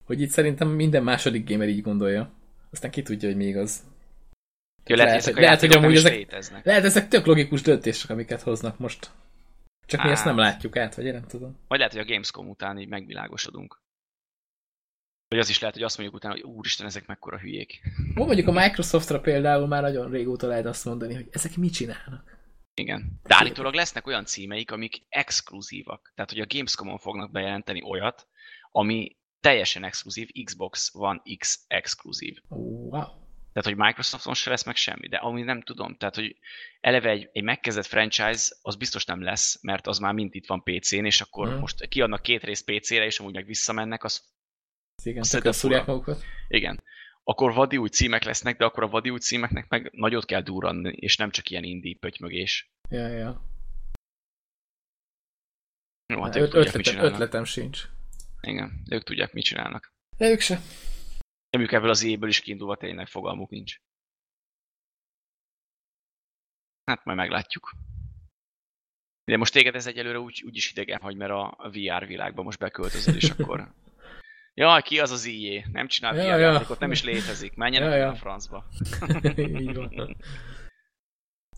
hogy itt szerintem minden második gamer így gondolja. Aztán ki tudja, hogy még az. Ja, lehet, Lehet, hogy lehet, hogy amúgy ezek- léteznek. Lehet, ezek tök logikus döntések, amiket hoznak most. Csak mi ezt nem Hát. látjuk át, vagy én nem tudom. Vagy lehet, hogy a Gamescom után így megvilágosodunk. Vagy az is lehet, hogy azt mondjuk utána, hogy úristen, ezek mekkora hülyék. Ó, mondjuk a Microsoftra például már nagyon régóta lehet azt mondani, hogy ezek mit csinálnak. Igen. De állítólag lesznek olyan címeik, amik exkluzívak. Tehát, hogy a Gamescom-on fognak bejelenteni olyat, ami teljesen exkluzív, Xbox One X exkluzív. Wow. Tehát, hogy Microsofton se lesz meg semmi, de ami nem tudom. Tehát, hogy eleve egy, egy megkezdett franchise, az biztos nem lesz, mert az már mind itt van PC-n, és akkor hmm. most kiadnak két részt PC-re, és amúgy meg visszamennek, az... Igen, azt szúrják magukat. Igen. Akkor vadi új címek lesznek, de akkor a vadi új címeknek meg nagyot kell durranni, és nem csak ilyen indie pötymögés. Ja, ja. Jó, hát Öt, ötletem, ötletem sincs. Igen, ők tudják, mit csinálnak. De ők se. Nemük ebből az évből is kiindulva tényleg fogalmuk nincs. Hát majd meglátjuk. De most téged ez egyelőre úgy, úgy is idegen hagy, mert a VR világba most beköltözöl, és akkor... Jaj, ki az az IE? Nem csinál ja, VR ja. játékot, nem is létezik. Menjenek ja, ja. a francba. Így van.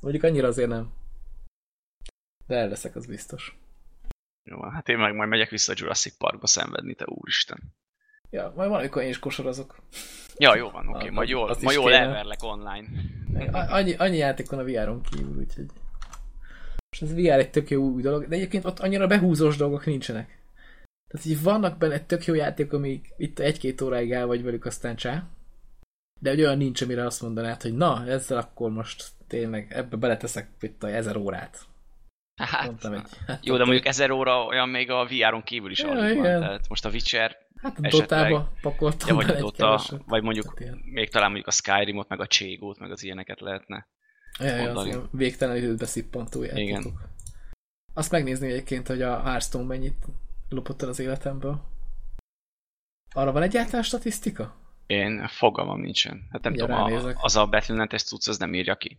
Mondjuk annyira azért nem. De el leszek, az biztos. Jó, hát én meg majd megyek vissza a Jurassic Parkba szenvedni, te úristen. Ja, majd valamikor én is kosorozok. Ja, jó van, oké, okay. majd jól, majd jól elverlek online. Annyi, annyi játék van a VR-on kívül, úgyhogy... Most ez VR egy tök jó új dolog, de egyébként ott annyira behúzós dolgok nincsenek. Tehát így vannak benne tök jó játék, amik itt egy-két óráig el vagy velük, aztán csá. De egy olyan nincs, amire azt mondanád, hogy na, ezzel akkor most tényleg ebbe beleteszek itt a ezer órát. Hát, egy, hát jó, de mondjuk ezer óra olyan még a VR-on kívül is ja, van. Tehát most a Witcher Hát a Dota-ba pakoltam ja, vagy, Dota, vagy mondjuk hát még talán mondjuk a Skyrimot, meg a Cségót, meg az ilyeneket lehetne ja, ja, az végtelen időbe szippantó játékok. Igen. Azt megnézni egyébként, hogy a Hearthstone mennyit lopott el az életemből. Arra van egyáltalán statisztika? Én fogalmam nincsen. Hát nem Ugye tudom, a, az a betűnentes cucc, az nem írja ki.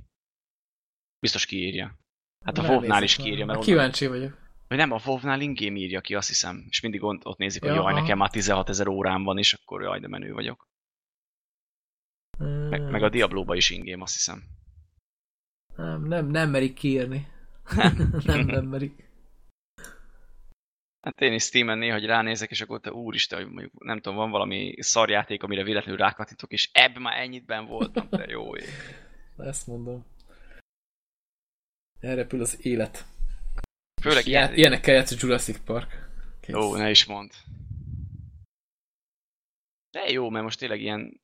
Biztos kiírja. Hát a WoW-nál is kiírja, mert Kíváncsi vagyok. Vagy nem, a WoW-nál ingame írja ki, azt hiszem. És mindig ott, ott nézik, hogy jaj, nekem már 16 ezer órám van, és akkor jaj, de menő vagyok. Meg, meg a Diablo-ba is ingame, azt hiszem. Nem, nem, nem merik kiírni. nem, nem merik. Hát én is Steam-en néha, hogy ránézek, és akkor te úristen, hogy mondjuk nem tudom, van valami szarjáték, amire véletlenül rákattintok, és ebben már ennyit ben voltam, te jó ég. Ezt mondom. Elrepül az élet. Főleg ilyen, ilyenekkel játsz a Jurassic Park. Kész. Ó, ne is mond. De jó, mert most tényleg ilyen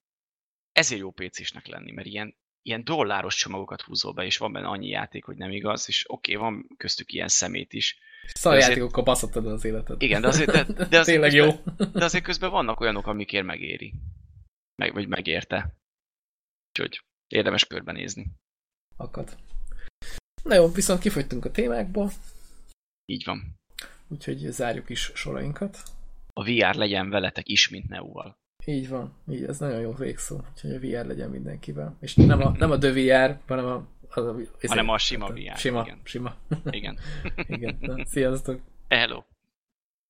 ezért jó PC-snek lenni, mert ilyen, ilyen dolláros csomagokat húzol be, és van benne annyi játék, hogy nem igaz, és oké, okay, van köztük ilyen szemét is. Szarjátékokkal baszottad az életed. Igen, de azért, de, de azért tényleg közben, jó. de azért közben vannak olyanok, amikért megéri. Meg, vagy megérte. Úgyhogy érdemes körbenézni. Akad. Na jó, viszont kifogytunk a témákból. Így van. Úgyhogy zárjuk is sorainkat. A VR legyen veletek is, mint Neo-val. Így van, így, ez nagyon jó végszó, úgyhogy a VR legyen mindenkivel. És nem a, nem a The VR, hanem a, a, a, hanem a sima VR. Sima, igen. sima. Igen. igen. Na, sziasztok! Hello!